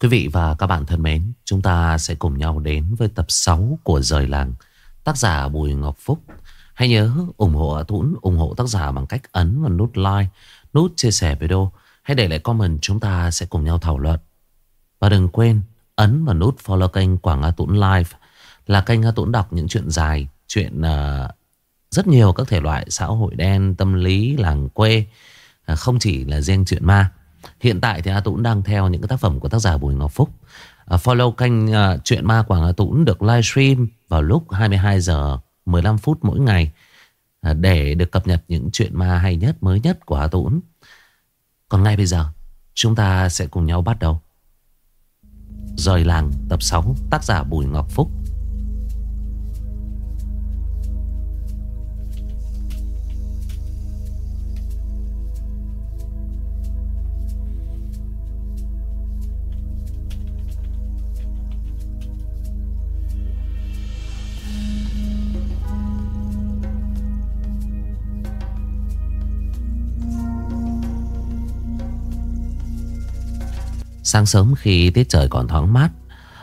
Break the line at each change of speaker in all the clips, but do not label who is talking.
Quý vị và các bạn thân mến, chúng ta sẽ cùng nhau đến với tập 6 của Rời Làng, tác giả Bùi Ngọc Phúc. Hãy nhớ ủng hộ Tuấn, ủng hộ tác giả bằng cách ấn vào nút like, nút chia sẻ video. Hãy để lại comment chúng ta sẽ cùng nhau thảo luận. Và đừng quên ấn vào nút follow kênh Quảng A Tuấn Live là kênh A Tuấn đọc những chuyện dài, chuyện uh, rất nhiều các thể loại xã hội đen, tâm lý, làng quê, uh, không chỉ là riêng chuyện ma. Hiện tại thì A Tũng đang theo những cái tác phẩm của tác giả Bùi Ngọc Phúc. Uh, follow kênh uh, Chuyện Ma Quảng A Tũng được livestream vào lúc 22 giờ 15 phút mỗi ngày uh, để được cập nhật những chuyện ma hay nhất, mới nhất của A Tũng. Còn ngay bây giờ, chúng ta sẽ cùng nhau bắt đầu. Rời làng tập 6 tác giả Bùi Ngọc Phúc Sáng sớm khi tiết trời còn thoáng mát,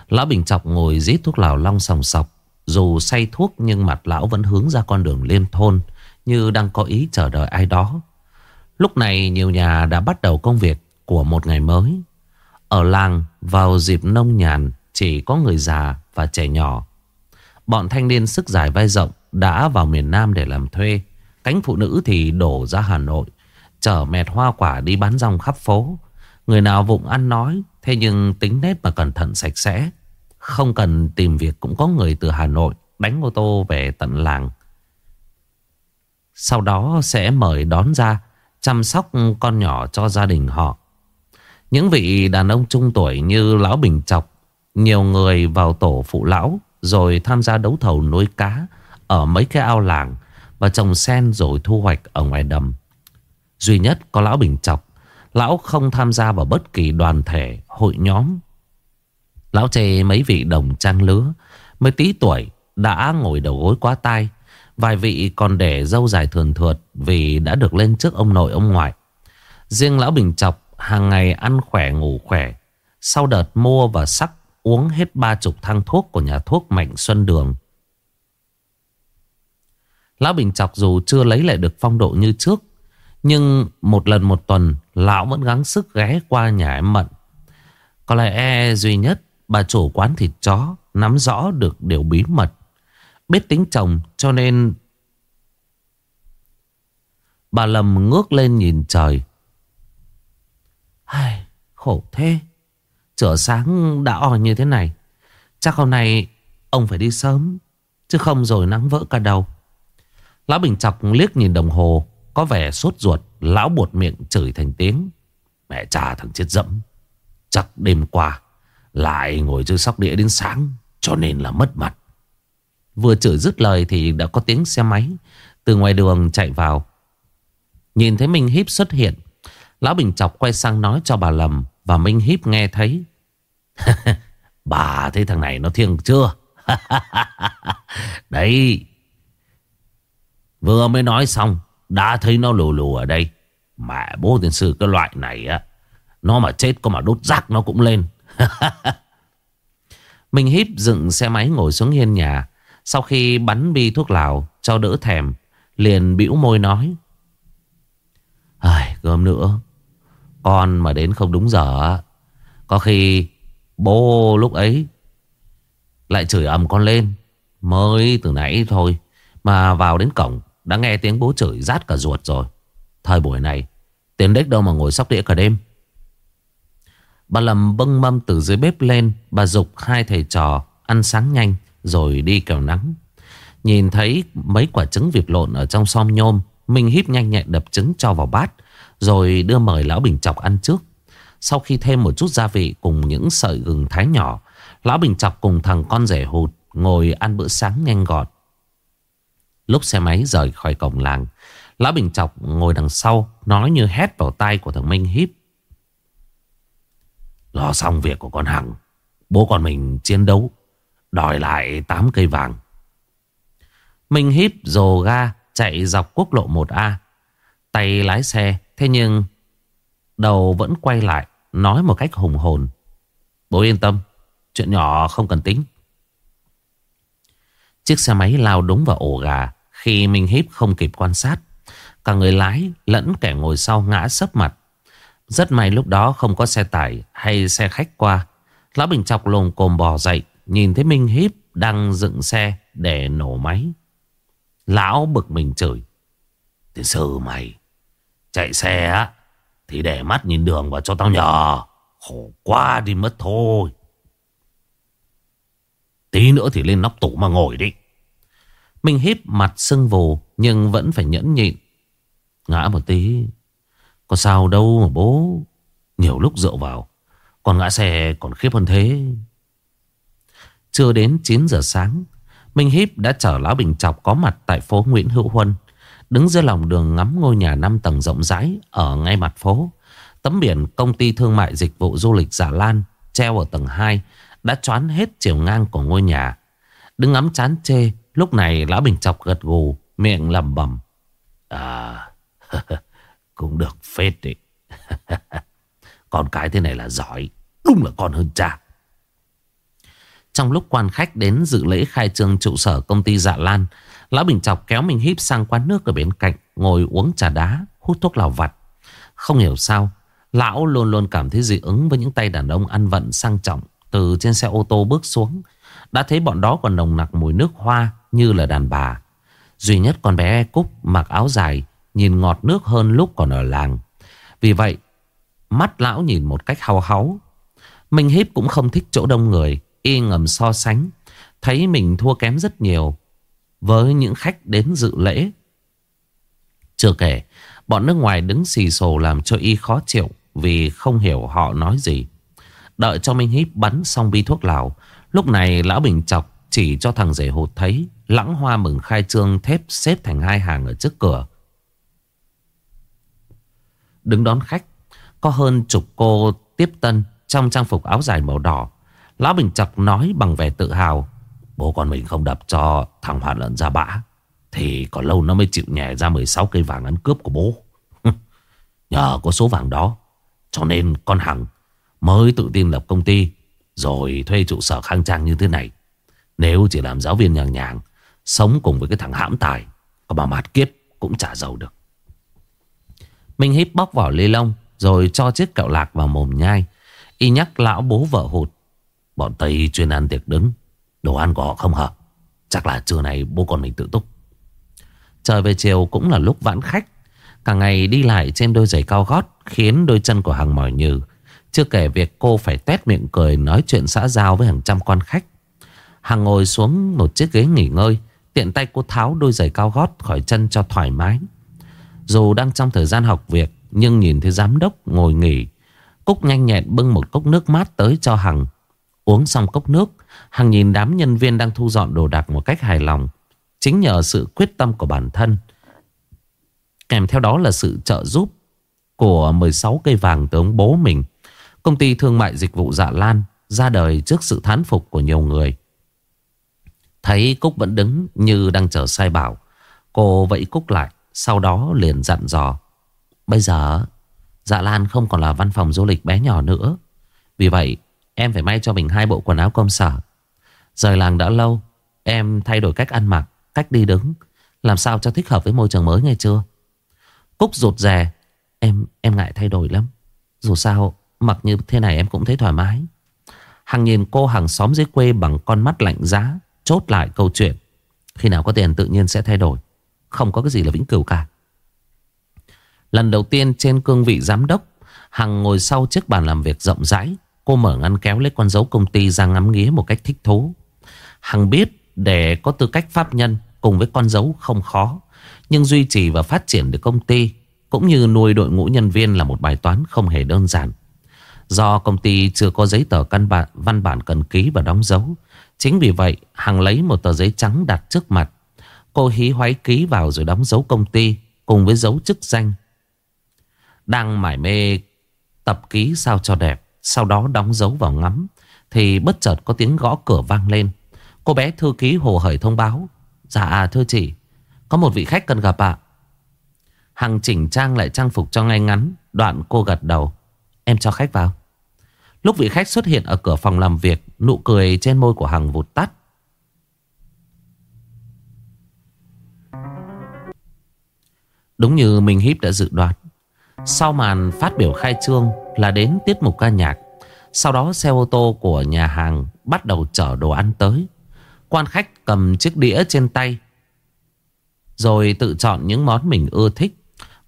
Lão Bình Chọc ngồi rít thuốc lào long sòng sọc. Dù say thuốc nhưng mặt lão vẫn hướng ra con đường liên thôn, Như đang có ý chờ đợi ai đó. Lúc này nhiều nhà đã bắt đầu công việc của một ngày mới. Ở làng, vào dịp nông nhàn, Chỉ có người già và trẻ nhỏ. Bọn thanh niên sức dài vai rộng đã vào miền Nam để làm thuê. Cánh phụ nữ thì đổ ra Hà Nội, Chở mẹt hoa quả đi bán rong khắp phố. Người nào vụng ăn nói, Thế nhưng tính nết mà cẩn thận sạch sẽ. Không cần tìm việc cũng có người từ Hà Nội Đánh ô tô về tận làng. Sau đó sẽ mời đón ra, Chăm sóc con nhỏ cho gia đình họ. Những vị đàn ông trung tuổi như Lão Bình Chọc, Nhiều người vào tổ phụ lão, Rồi tham gia đấu thầu nuôi cá Ở mấy cái ao làng Và trồng sen rồi thu hoạch ở ngoài đầm. Duy nhất có Lão Bình Chọc Lão không tham gia vào bất kỳ đoàn thể, hội nhóm. Lão chê mấy vị đồng trang lứa, mới tí tuổi, đã ngồi đầu gối quá tai. Vài vị còn để dâu dài thường thượt vì đã được lên trước ông nội ông ngoại. Riêng lão Bình Chọc hàng ngày ăn khỏe ngủ khỏe. Sau đợt mua và sắc uống hết ba chục thang thuốc của nhà thuốc Mạnh Xuân Đường. Lão Bình Chọc dù chưa lấy lại được phong độ như trước nhưng một lần một tuần Lão vẫn gắng sức ghé qua nhà em Mận. Có lẽ duy nhất Bà chủ quán thịt chó Nắm rõ được điều bí mật Biết tính chồng cho nên Bà lầm ngước lên nhìn trời. Ai, Khổ thế. Chở sáng đã oi như thế này. Chắc hôm nay Ông phải đi sớm Chứ không rồi nắng vỡ cả đầu. Lão Bình chọc liếc nhìn đồng hồ có vẻ sốt ruột. Lão buột miệng chửi thành tiếng. Mẹ cha thằng chết dẫm. Chắc đêm qua, Lại ngồi chơi sóc đĩa đến sáng, Cho nên là mất mặt. Vừa chửi dứt lời thì đã có tiếng xe máy Từ ngoài đường chạy vào. Nhìn thấy Minh Híp xuất hiện, Lão Bình Chọc quay sang nói cho bà Lầm Và Minh Híp nghe thấy. Bà thấy thằng này nó thiêng chưa? Đấy, Vừa mới nói xong, đã thấy nó lù lù ở đây. Mẹ bố tiên sư cái loại này á Nó mà chết có mà đốt rác nó cũng lên. Mình híp dựng xe máy ngồi xuống hiên nhà. Sau khi bắn bi thuốc lào Cho đỡ thèm Liền bĩu môi nói Ai, gớm nữa. Con mà đến không đúng giờ Có khi Bố lúc ấy Lại chửi ầm con lên. Mới từ nãy thôi Mà vào đến cổng đã nghe tiếng bố chửi rát cả ruột rồi. Thời buổi này, Tiền đếch đâu mà ngồi sóc đĩa cả đêm. Bà lầm bưng mâm từ dưới bếp lên, Bà dục hai thầy trò Ăn sáng nhanh rồi đi kèo nắng. Nhìn thấy mấy quả trứng vịt lộn Ở trong som nhôm, Minh híp nhanh nhẹn đập trứng cho vào bát, Rồi đưa mời lão Bình Chọc ăn trước. Sau khi thêm một chút gia vị Cùng những sợi gừng thái nhỏ, Lão Bình Chọc cùng thằng con rể hụt Ngồi ăn bữa sáng nhanh gọn. Lúc xe máy rời khỏi cổng làng Lão Bình Chọc ngồi đằng sau, Nói như hét vào tay của thằng Minh Hiếp. Lo xong việc của con Hằng, Bố con mình chiến đấu, Đòi lại 8 cây vàng. Minh Hiếp dồ ga Chạy dọc quốc lộ 1A Tay lái xe, Thế nhưng Đầu vẫn quay lại, Nói một cách hùng hồn. Bố yên tâm, Chuyện nhỏ không cần tính. Chiếc xe máy lao đúng vào ổ gà Khi Minh Hiếp không kịp quan sát. Cả người lái lẫn kẻ ngồi sau ngã sấp mặt. Rất may lúc đó không có xe tải hay xe khách qua. Lão Bình chọc lồm cồm bò dậy, Nhìn thấy Minh Hiếp đang dựng xe để nổ máy. Lão bực mình chửi. Tiến sư mày, Chạy xe á, Thì để mắt nhìn đường vào cho tao nhờ. Khổ quá đi mất thôi. Tí nữa thì lên nóc tủ mà ngồi đi. Minh híp mặt sưng vù Nhưng vẫn phải nhẫn nhịn. Ngã một tí. Có sao đâu mà bố. Nhiều lúc rượu vào. Còn ngã xe còn khiếp hơn thế. Chưa đến 9 giờ sáng, Minh Hiếp đã chở Lão Bình Chọc có mặt tại phố Nguyễn Hữu Huân, Đứng giữa lòng đường ngắm ngôi nhà 5 tầng rộng rãi Ở ngay mặt phố. Tấm biển công ty thương mại dịch vụ du lịch Giả Lan, Treo ở tầng 2 Đã choán hết chiều ngang của ngôi nhà. Đứng ngắm chán chê, Lúc này Lão Bình Chọc gật gù, Miệng lầm bầm À cũng phết đấy Con cái thế này là giỏi, Đúng là con hơn cha. Trong lúc quan khách đến dự lễ khai trương trụ sở công ty Dạ Lan, Lão Bình Chọc kéo mình híp sang quán nước ở bên cạnh, Ngồi uống trà đá, Hút thuốc lào vặt. Không hiểu sao, Lão luôn luôn cảm thấy dị ứng với những tay đàn ông ăn vận sang trọng, Từ trên xe ô tô bước xuống. Đã thấy bọn đó còn nồng nặc mùi nước hoa Như là đàn bà. Duy nhất con bé Cúc mặc áo dài, Nhìn ngọt nước hơn lúc còn ở làng. Vì vậy, Mắt lão nhìn một cách hao háu. Minh Hiếp cũng không thích chỗ đông người, Y ngầm so sánh, Thấy mình thua kém rất nhiều Với những khách đến dự lễ. Chưa kể, Bọn nước ngoài đứng xì xồ làm cho Y khó chịu Vì không hiểu họ nói gì. Đợi cho Minh Hiếp bắn xong bi thuốc lào, Lúc này lão Bình chọc Chỉ cho thằng rể hụt thấy, Lãng hoa mừng khai trương thép xếp thành hai hàng ở trước cửa. Đứng đón khách. Có hơn chục cô tiếp tân Trong trang phục áo dài màu đỏ. Lão Bình Chọc nói bằng vẻ tự hào, Bố con mình không đập cho thằng Hoàn lợn ra bã, Thì còn lâu nó mới chịu nhẹ ra 16 cây vàng ăn cướp của bố. Nhờ có số vàng đó, Cho nên con Hằng mới tự tin lập công ty, Rồi thuê trụ sở khang trang như thế này. Nếu chỉ làm giáo viên nhàng nhàng, Sống cùng với cái thằng hãm tài, Có bà mạt kiếp cũng chả giàu được. Minh híp bóc vỏ lê lông, Rồi cho chiếc kẹo lạc vào mồm nhai. Y nhắc lão bố vợ hụt, Bọn Tây chuyên ăn tiệc đứng, Đồ ăn của họ không hợp, Chắc là trưa này bố con mình tự túc. Trời về chiều cũng là lúc vãn khách. Cả ngày đi lại trên đôi giày cao gót Khiến đôi chân của hàng mỏi nhừ. Chưa kể việc cô phải tét miệng cười Nói chuyện xã giao với hàng trăm quan khách. Hằng ngồi xuống một chiếc ghế nghỉ ngơi, Tiện tay cô tháo đôi giày cao gót khỏi chân cho thoải mái. Dù đang trong thời gian học việc, Nhưng nhìn thấy giám đốc ngồi nghỉ, Cúc nhanh nhẹn bưng một cốc nước mát tới cho Hằng. Uống xong cốc nước, Hằng nhìn đám nhân viên đang thu dọn đồ đạc một cách hài lòng. Chính nhờ sự quyết tâm của bản thân, Kèm theo đó là sự trợ giúp Của 16 cây vàng từ ông bố mình, Công ty thương mại dịch vụ Dạ Lan Ra đời trước sự thán phục của nhiều người. Thấy Cúc vẫn đứng như đang chờ sai bảo, Cô vẫy Cúc lại. Sau đó liền dặn dò, Bây giờ Dạ Lan không còn là văn phòng du lịch bé nhỏ nữa. Vì vậy, em phải may cho mình hai bộ quần áo công sở. Rời làng đã lâu, Em thay đổi cách ăn mặc, Cách đi đứng. Làm sao cho thích hợp với môi trường mới nghe chưa? Cúc rụt rè, Em em ngại thay đổi lắm. Dù sao, mặc như thế này em cũng thấy thoải mái. Hằng nhìn cô hàng xóm dưới quê bằng con mắt lạnh giá, Chốt lại câu chuyện, Khi nào có tiền tự nhiên sẽ thay đổi. Không có cái gì là vĩnh cửu cả. Lần đầu tiên trên cương vị giám đốc Hằng ngồi sau chiếc bàn làm việc rộng rãi. Cô mở ngăn kéo lấy con dấu công ty ra ngắm nghía một cách thích thú. Hằng biết để có tư cách pháp nhân cùng với con dấu không khó Nhưng duy trì và phát triển được công ty Cũng như nuôi đội ngũ nhân viên là một bài toán không hề đơn giản. Do công ty chưa có giấy tờ căn bản, văn bản cần ký và đóng dấu Chính vì vậy Hằng lấy một tờ giấy trắng đặt trước mặt Cô hí hoáy ký vào rồi đóng dấu công ty Cùng với dấu chức danh. Đang mải mê tập ký sao cho đẹp, Sau đó đóng dấu vào ngắm, Thì bất chợt có tiếng gõ cửa vang lên. Cô bé thư ký hồ hởi thông báo Dạ à, thưa chị, Có một vị khách cần gặp ạ. Hằng chỉnh trang lại trang phục cho ngay ngắn, Đoạn cô gật đầu, Em cho khách vào. Lúc vị khách xuất hiện ở cửa phòng làm việc, Nụ cười trên môi của Hằng vụt tắt. Đúng như Minh Hiếp đã dự đoán. Sau màn phát biểu khai trương Là đến tiết mục ca nhạc. Sau đó xe ô tô của nhà hàng Bắt đầu chở đồ ăn tới. Quan khách cầm chiếc đĩa trên tay Rồi tự chọn những món mình ưa thích.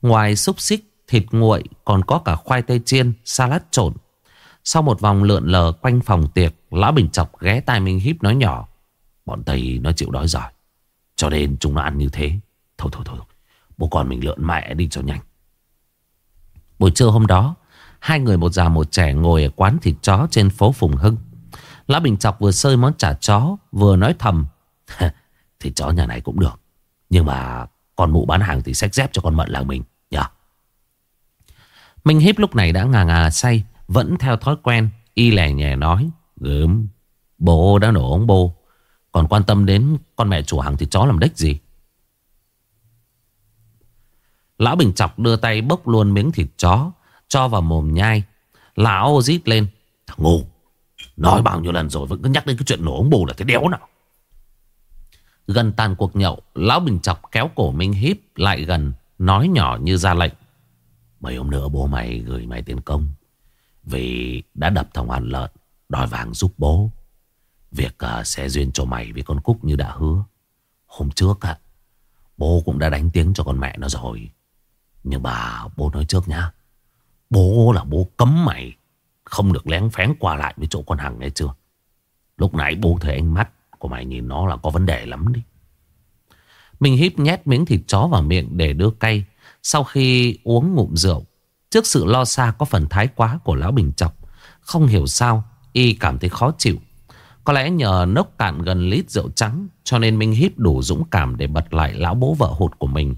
Ngoài xúc xích, thịt nguội Còn có cả khoai tây chiên, salad trộn. Sau một vòng lượn lờ quanh phòng tiệc Lão Bình Chọc ghé tai Minh Hiếp nói nhỏ Bọn Tây nó chịu đói giỏi Cho nên chúng nó ăn như thế. Thôi thôi thôi. Bố còn mình lượn mẹ đi cho nhanh. Buổi trưa hôm đó, Hai người một già một trẻ ngồi ở quán thịt chó trên phố Phùng Hưng. Lão Bình Chọc vừa sơi món chả chó, Vừa nói thầm Thịt chó nhà này cũng được, Nhưng mà con mụ bán hàng thì xách dép cho con mận làng mình, nhờ. Minh Hiếp lúc này đã ngà ngà say, Vẫn theo thói quen, Y lè nhẹ nói, Gớm, Bố đã nổ ông bố Còn quan tâm đến con mẹ chủ hàng thịt chó làm đếch gì? Lão Bình Chọc đưa tay bốc luôn miếng thịt chó Cho vào mồm nhai. Lão rít lên Thằng ngu Nói bao nhiêu lần rồi vẫn cứ nhắc đến cái chuyện nổ ống bù là cái đéo nào? Gần tàn cuộc nhậu Lão Bình Chọc kéo cổ Minh Hiếp lại gần Nói nhỏ như ra lệnh Mấy hôm nữa bố mày gửi mày tiền công Vì đã đập thằng Hoàn Lợn Đòi vàng giúp bố. Việc uh, sẽ duyên cho mày với con Cúc như đã hứa. Hôm trước uh, Bố cũng đã đánh tiếng cho con mẹ nó rồi. Nhưng bà bố nói trước nhá. Bố là bố cấm mày Không được lén phén qua lại với chỗ con Hằng nghe chưa? Lúc nãy bố thấy ánh mắt của mày nhìn nó là có vấn đề lắm đi Mình híp nhét miếng thịt chó vào miệng để đưa cay. Sau khi uống ngụm rượu, Trước sự lo xa có phần thái quá của Lão Bình Chọc, Không hiểu sao Y cảm thấy khó chịu. Có lẽ nhờ nốc cạn gần lít rượu trắng, Cho nên Minh híp đủ dũng cảm để bật lại lão bố vợ hụt của mình.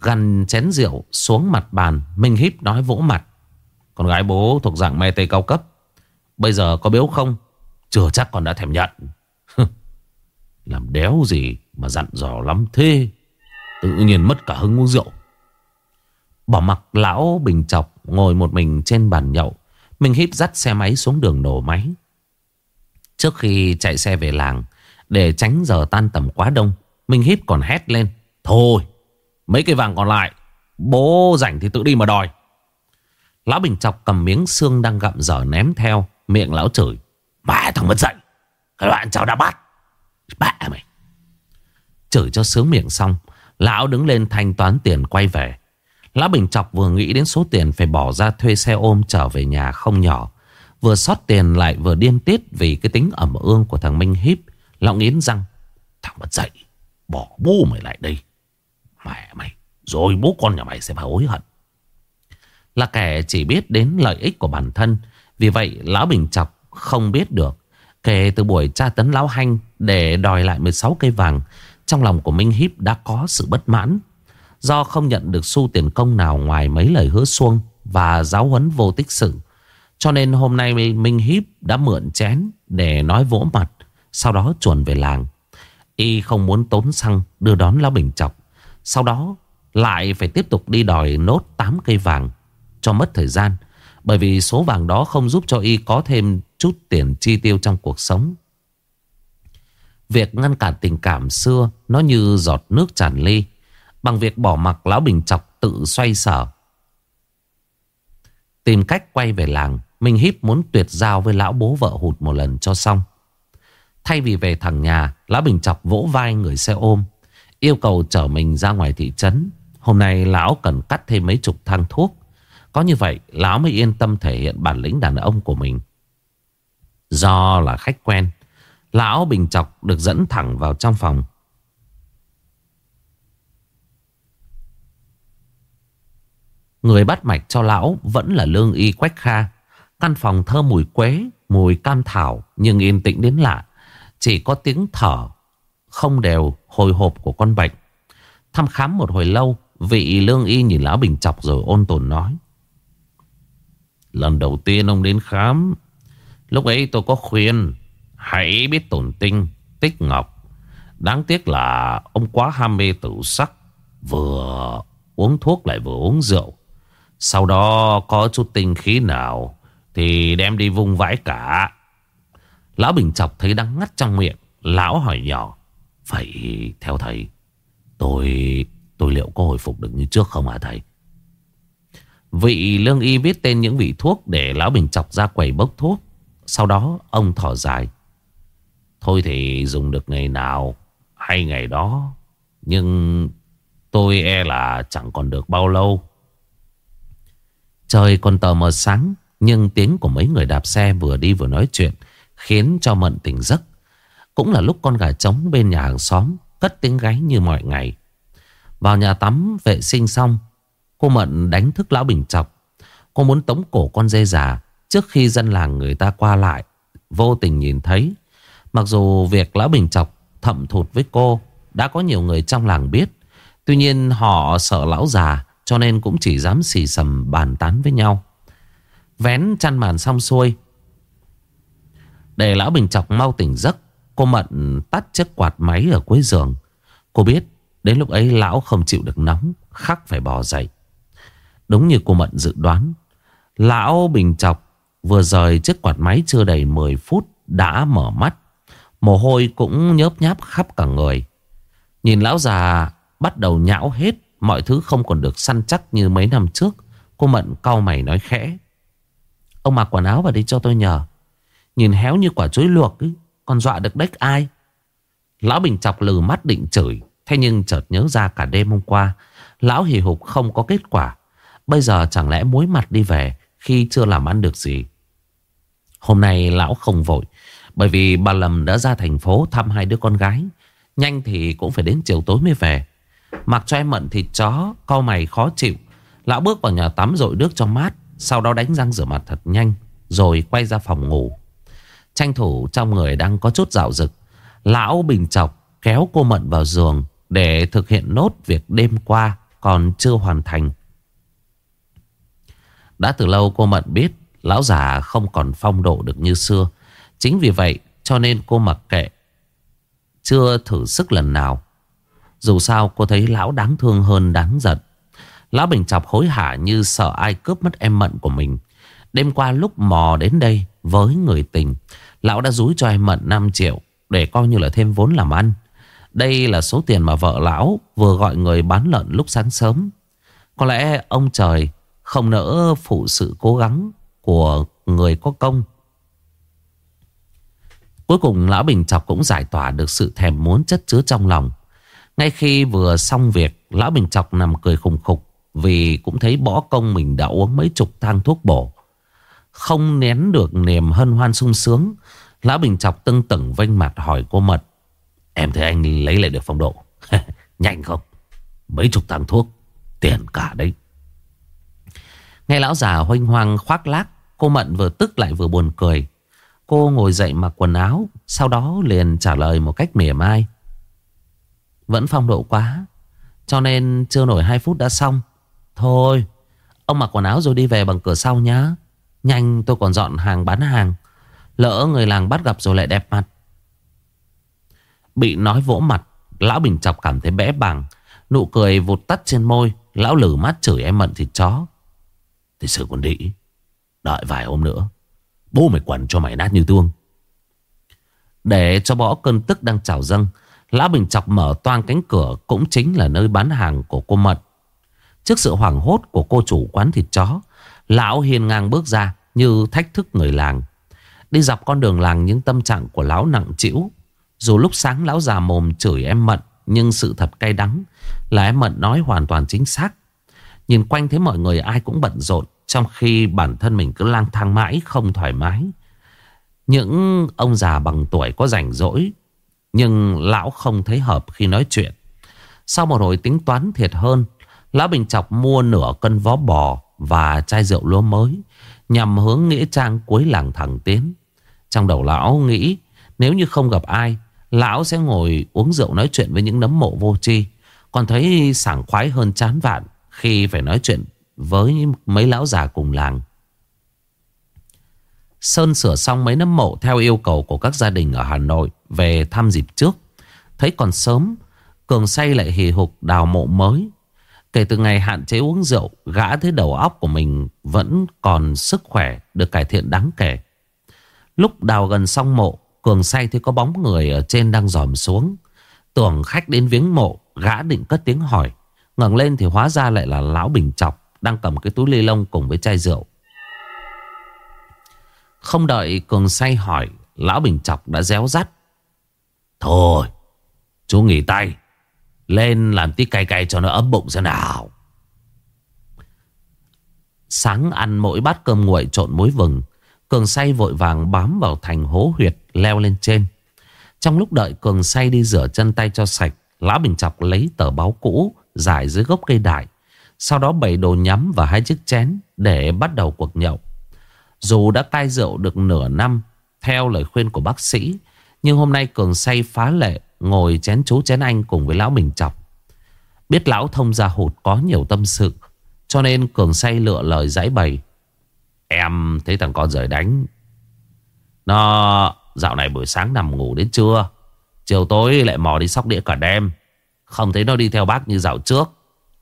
Gần chén rượu xuống mặt bàn, Minh híp nói vỗ mặt. Con gái bố thuộc dạng mê tây cao cấp, Bây giờ có biếu không? Chưa chắc còn đã thèm nhận. Làm đéo gì mà dặn dò lắm thế? Tự nhiên mất cả hứng uống rượu. Bỏ mặc lão bình chọc Ngồi một mình trên bàn nhậu, Minh híp dắt xe máy xuống đường nổ máy. Trước khi chạy xe về làng, Để tránh giờ tan tầm quá đông, Minh híp còn hét lên, Thôi Mấy cây vàng còn lại, Bố rảnh thì tự đi mà đòi. Lão Bình Chọc cầm miếng xương đang gặm dở ném theo, Miệng lão chửi, Mẹ, thằng mất dậy Cái đoạn cháu đã bắt. Mẹ mày. Chửi cho sướng miệng xong, Lão đứng lên thanh toán tiền quay về. Lão Bình Chọc vừa nghĩ đến số tiền Phải bỏ ra thuê xe ôm trở về nhà không nhỏ, Vừa sót tiền lại vừa điên tiết Vì cái tính ẩm ương của thằng Minh Hiếp Lão nghiến răng, Thằng mất dậy Bỏ bố mày lại đây. Mẹ mày. Rồi bố con nhà mày sẽ phải hối hận. Là kẻ chỉ biết đến lợi ích của bản thân, Vì vậy Lão Bình Chọc không biết được. Kể từ buổi tra tấn Lão Hanh Để đòi lại 16 cây vàng, Trong lòng của Minh Hiếp đã có sự bất mãn. Do không nhận được xu tiền công nào Ngoài mấy lời hứa xuông Và giáo huấn vô tích sự, Cho nên hôm nay Minh Hiếp đã mượn chén Để nói vỗ mặt, Sau đó chuồn về làng. Y không muốn tốn xăng đưa đón Lão Bình Chọc sau đó lại phải tiếp tục đi đòi nốt 8 cây vàng cho mất thời gian. Bởi vì số vàng đó không giúp cho y có thêm chút tiền chi tiêu trong cuộc sống. Việc ngăn cản tình cảm xưa nó như giọt nước tràn ly. Bằng việc bỏ mặc lão bình chọc tự xoay sở. Tìm cách quay về làng, Minh Hiếp muốn tuyệt giao với lão bố vợ hụt một lần cho xong. Thay vì về thẳng nhà, lão bình chọc vỗ vai người xe ôm. Yêu cầu chở mình ra ngoài thị trấn. Hôm nay lão cần cắt thêm mấy chục thang thuốc. Có như vậy lão mới yên tâm thể hiện bản lĩnh đàn ông của mình. Do là khách quen Lão bình chọc được dẫn thẳng vào trong phòng. Người bắt mạch cho lão vẫn là lương y quách kha. Căn phòng thơ mùi quế, mùi cam thảo Nhưng yên tĩnh đến lạ. Chỉ có tiếng thở không đều hồi hộp của con bệnh. Thăm khám một hồi lâu, vị lương y nhìn lão bình chọc rồi ôn tồn nói. Lần đầu tiên ông đến khám, lúc ấy tôi có khuyên, hãy biết tổn tinh, tích ngọc. Đáng tiếc là ông quá ham mê tử sắc, vừa uống thuốc lại vừa uống rượu. Sau đó có chút tinh khí nào Thì đem đi vung vãi cả Lão Bình chọc thấy đang ngắt trong miệng Lão hỏi nhỏ phải theo thầy. Tôi tôi liệu có hồi phục được như trước không hả thầy? Vị lương y viết tên những vị thuốc Để lão Bình chọc ra quầy bốc thuốc. Sau đó, ông thở dài. Thôi thì dùng được ngày nào Hay ngày đó, Nhưng tôi e là chẳng còn được bao lâu. Trời còn tờ mờ sáng, Nhưng tiếng của mấy người đạp xe vừa đi vừa nói chuyện Khiến cho Mận tỉnh giấc. Cũng là lúc con gà trống bên nhà hàng xóm Cất tiếng gáy như mọi ngày. Vào nhà tắm, vệ sinh xong, Cô Mận đánh thức lão bình chọc. Cô muốn tống cổ con dê già Trước khi dân làng người ta qua lại. Vô tình nhìn thấy, Mặc dù việc lão bình chọc thậm thụt với cô Đã có nhiều người trong làng biết, Tuy nhiên họ sợ lão già Cho nên cũng chỉ dám xì xầm bàn tán với nhau. Vén chăn màn xong xuôi, Để lão bình chọc mau tỉnh giấc Cô Mận tắt chiếc quạt máy ở cuối giường. Cô biết Đến lúc ấy lão không chịu được nóng Khắc phải bò dậy. Đúng như cô Mận dự đoán Lão bình chọc Vừa rời chiếc quạt máy chưa đầy 10 phút Đã mở mắt. Mồ hôi cũng nhớp nháp khắp cả người. Nhìn lão già bắt đầu nhão hết Mọi thứ không còn được săn chắc như mấy năm trước Cô Mận cau mày nói khẽ. Ông mặc quần áo vào đi cho tôi nhờ. Nhìn héo như quả chuối luộc ấy, còn dọa được đếch ai? Lão Bình chọc lừ mắt định chửi, Thế nhưng chợt nhớ ra cả đêm hôm qua, Lão hì hục không có kết quả. Bây giờ chẳng lẽ mối mặt đi về Khi chưa làm ăn được gì? Hôm nay lão không vội, Bởi vì bà Lâm đã ra thành phố thăm hai đứa con gái. Nhanh thì cũng phải đến chiều tối mới về. Mặc cho em mận thịt chó Câu mày khó chịu. Lão bước vào nhà tắm rồi nước cho mát, Sau đó đánh răng rửa mặt thật nhanh, Rồi quay ra phòng ngủ. Tranh thủ trong người đang có chút dạo rực Lão bình chọc kéo cô Mận vào giường Để thực hiện nốt việc đêm qua Còn chưa hoàn thành. Đã từ lâu cô Mận biết Lão già không còn phong độ được như xưa, Chính vì vậy cho nên cô mặc kệ, Chưa thử sức lần nào. Dù sao cô thấy lão đáng thương hơn đáng giận. Lão Bình chọc hối hả như sợ ai cướp mất em mận của mình. Đêm qua lúc mò đến đây với người tình Lão đã rúi cho em mận 5 triệu Để coi như là thêm vốn làm ăn. Đây là số tiền mà vợ lão Vừa gọi người bán lợn lúc sáng sớm. Có lẽ ông trời Không nỡ phụ sự cố gắng Của người có công. Cuối cùng, Lão Bình Chọc cũng giải tỏa được sự thèm muốn chất chứa trong lòng. Ngay khi vừa xong việc, Lão Bình Chọc nằm cười khùng khục Vì cũng thấy bỏ công mình đã uống mấy chục thang thuốc bổ. Không nén được niềm hân hoan sung sướng, Lão Bình Chọc tưng tửng vênh mặt hỏi cô Mật, Em thấy anh lấy lại được phong độ Nhanh không? Mấy chục thằng thuốc, Tiền cả đấy. Nghe lão già hoanh hoang khoác lác, Cô Mận vừa tức lại vừa buồn cười. Cô ngồi dậy mặc quần áo, Sau đó liền trả lời một cách mỉa mai. Vẫn phong độ quá, Cho nên chưa nổi 2 phút đã xong. Thôi, Ông mặc quần áo rồi đi về bằng cửa sau nhá. Nhanh, tôi còn dọn hàng bán hàng. Lỡ người làng bắt gặp rồi lại đẹp mặt. Bị nói vỗ mặt, Lão Bình Chọc cảm thấy bẽ bằng Nụ cười vụt tắt trên môi, Lão lử mắt chửi em mận thịt chó. Thì sự còn đĩ Đợi vài hôm nữa, Bố mày quẩn cho mày nát như tương. Để cho bỏ cơn tức đang trào dâng, Lão Bình Chọc mở toang cánh cửa Cũng chính là nơi bán hàng của cô Mận. Trước sự hoảng hốt của cô chủ quán thịt chó Lão hiền ngang bước ra Như thách thức người làng. Đi dọc con đường làng những tâm trạng của lão nặng chịu Dù lúc sáng lão già mồm chửi em Mận, Nhưng sự thật cay đắng Là em Mận nói hoàn toàn chính xác. Nhìn quanh thấy mọi người ai cũng bận rộn, Trong khi bản thân mình cứ lang thang mãi, Không thoải mái. Những ông già bằng tuổi có rảnh rỗi, Nhưng lão không thấy hợp khi nói chuyện. Sau một hồi tính toán thiệt hơn, Lão Bình Chọc mua nửa cân vó bò và chai rượu lúa mới Nhằm hướng Nghĩa Trang cuối làng thẳng tiến Trong đầu lão nghĩ Nếu như không gặp ai Lão sẽ ngồi uống rượu nói chuyện với những nấm mộ vô tri Còn thấy sảng khoái hơn chán vạn Khi phải nói chuyện với mấy lão già cùng làng Sơn sửa xong mấy nấm mộ theo yêu cầu của các gia đình ở Hà Nội về thăm dịp trước. Thấy còn sớm, Cường say lại hì hục đào mộ mới. Kể từ ngày hạn chế uống rượu, gã thấy đầu óc của mình vẫn còn sức khỏe, được cải thiện đáng kể. Lúc đào gần xong mộ, Cường say thì có bóng người ở trên đang dòm xuống. Tưởng khách đến viếng mộ, gã định cất tiếng hỏi. ngẩng lên thì hóa ra lại là Lão Bình Chọc, đang cầm cái túi ly lông cùng với chai rượu. Không đợi Cường say hỏi, Lão Bình Chọc đã réo rắt. Thôi, chú nghỉ tay. Lên làm tí cay cay cho nó ấm bụng xem nào. Sáng ăn mỗi bát cơm nguội trộn muối vừng. Cường say vội vàng bám vào thành hố huyệt leo lên trên. Trong lúc đợi Cường say đi rửa chân tay cho sạch, Lão Bình Chọc lấy tờ báo cũ giải dưới gốc cây đại. Sau đó bày đồ nhắm và hai chiếc chén để bắt đầu cuộc nhậu. Dù đã cai rượu được nửa năm, theo lời khuyên của bác sĩ, nhưng hôm nay Cường say phá lệ ngồi chén chú chén anh cùng với Lão Bình Chọc. Biết Lão thông gia hụt có nhiều tâm sự, cho nên Cường say lựa lời giải bày. Em thấy thằng con rời đánh. Nó dạo này buổi sáng nằm ngủ đến trưa. Chiều tối lại mò đi sóc đĩa cả đêm. Không thấy nó đi theo bác như dạo trước.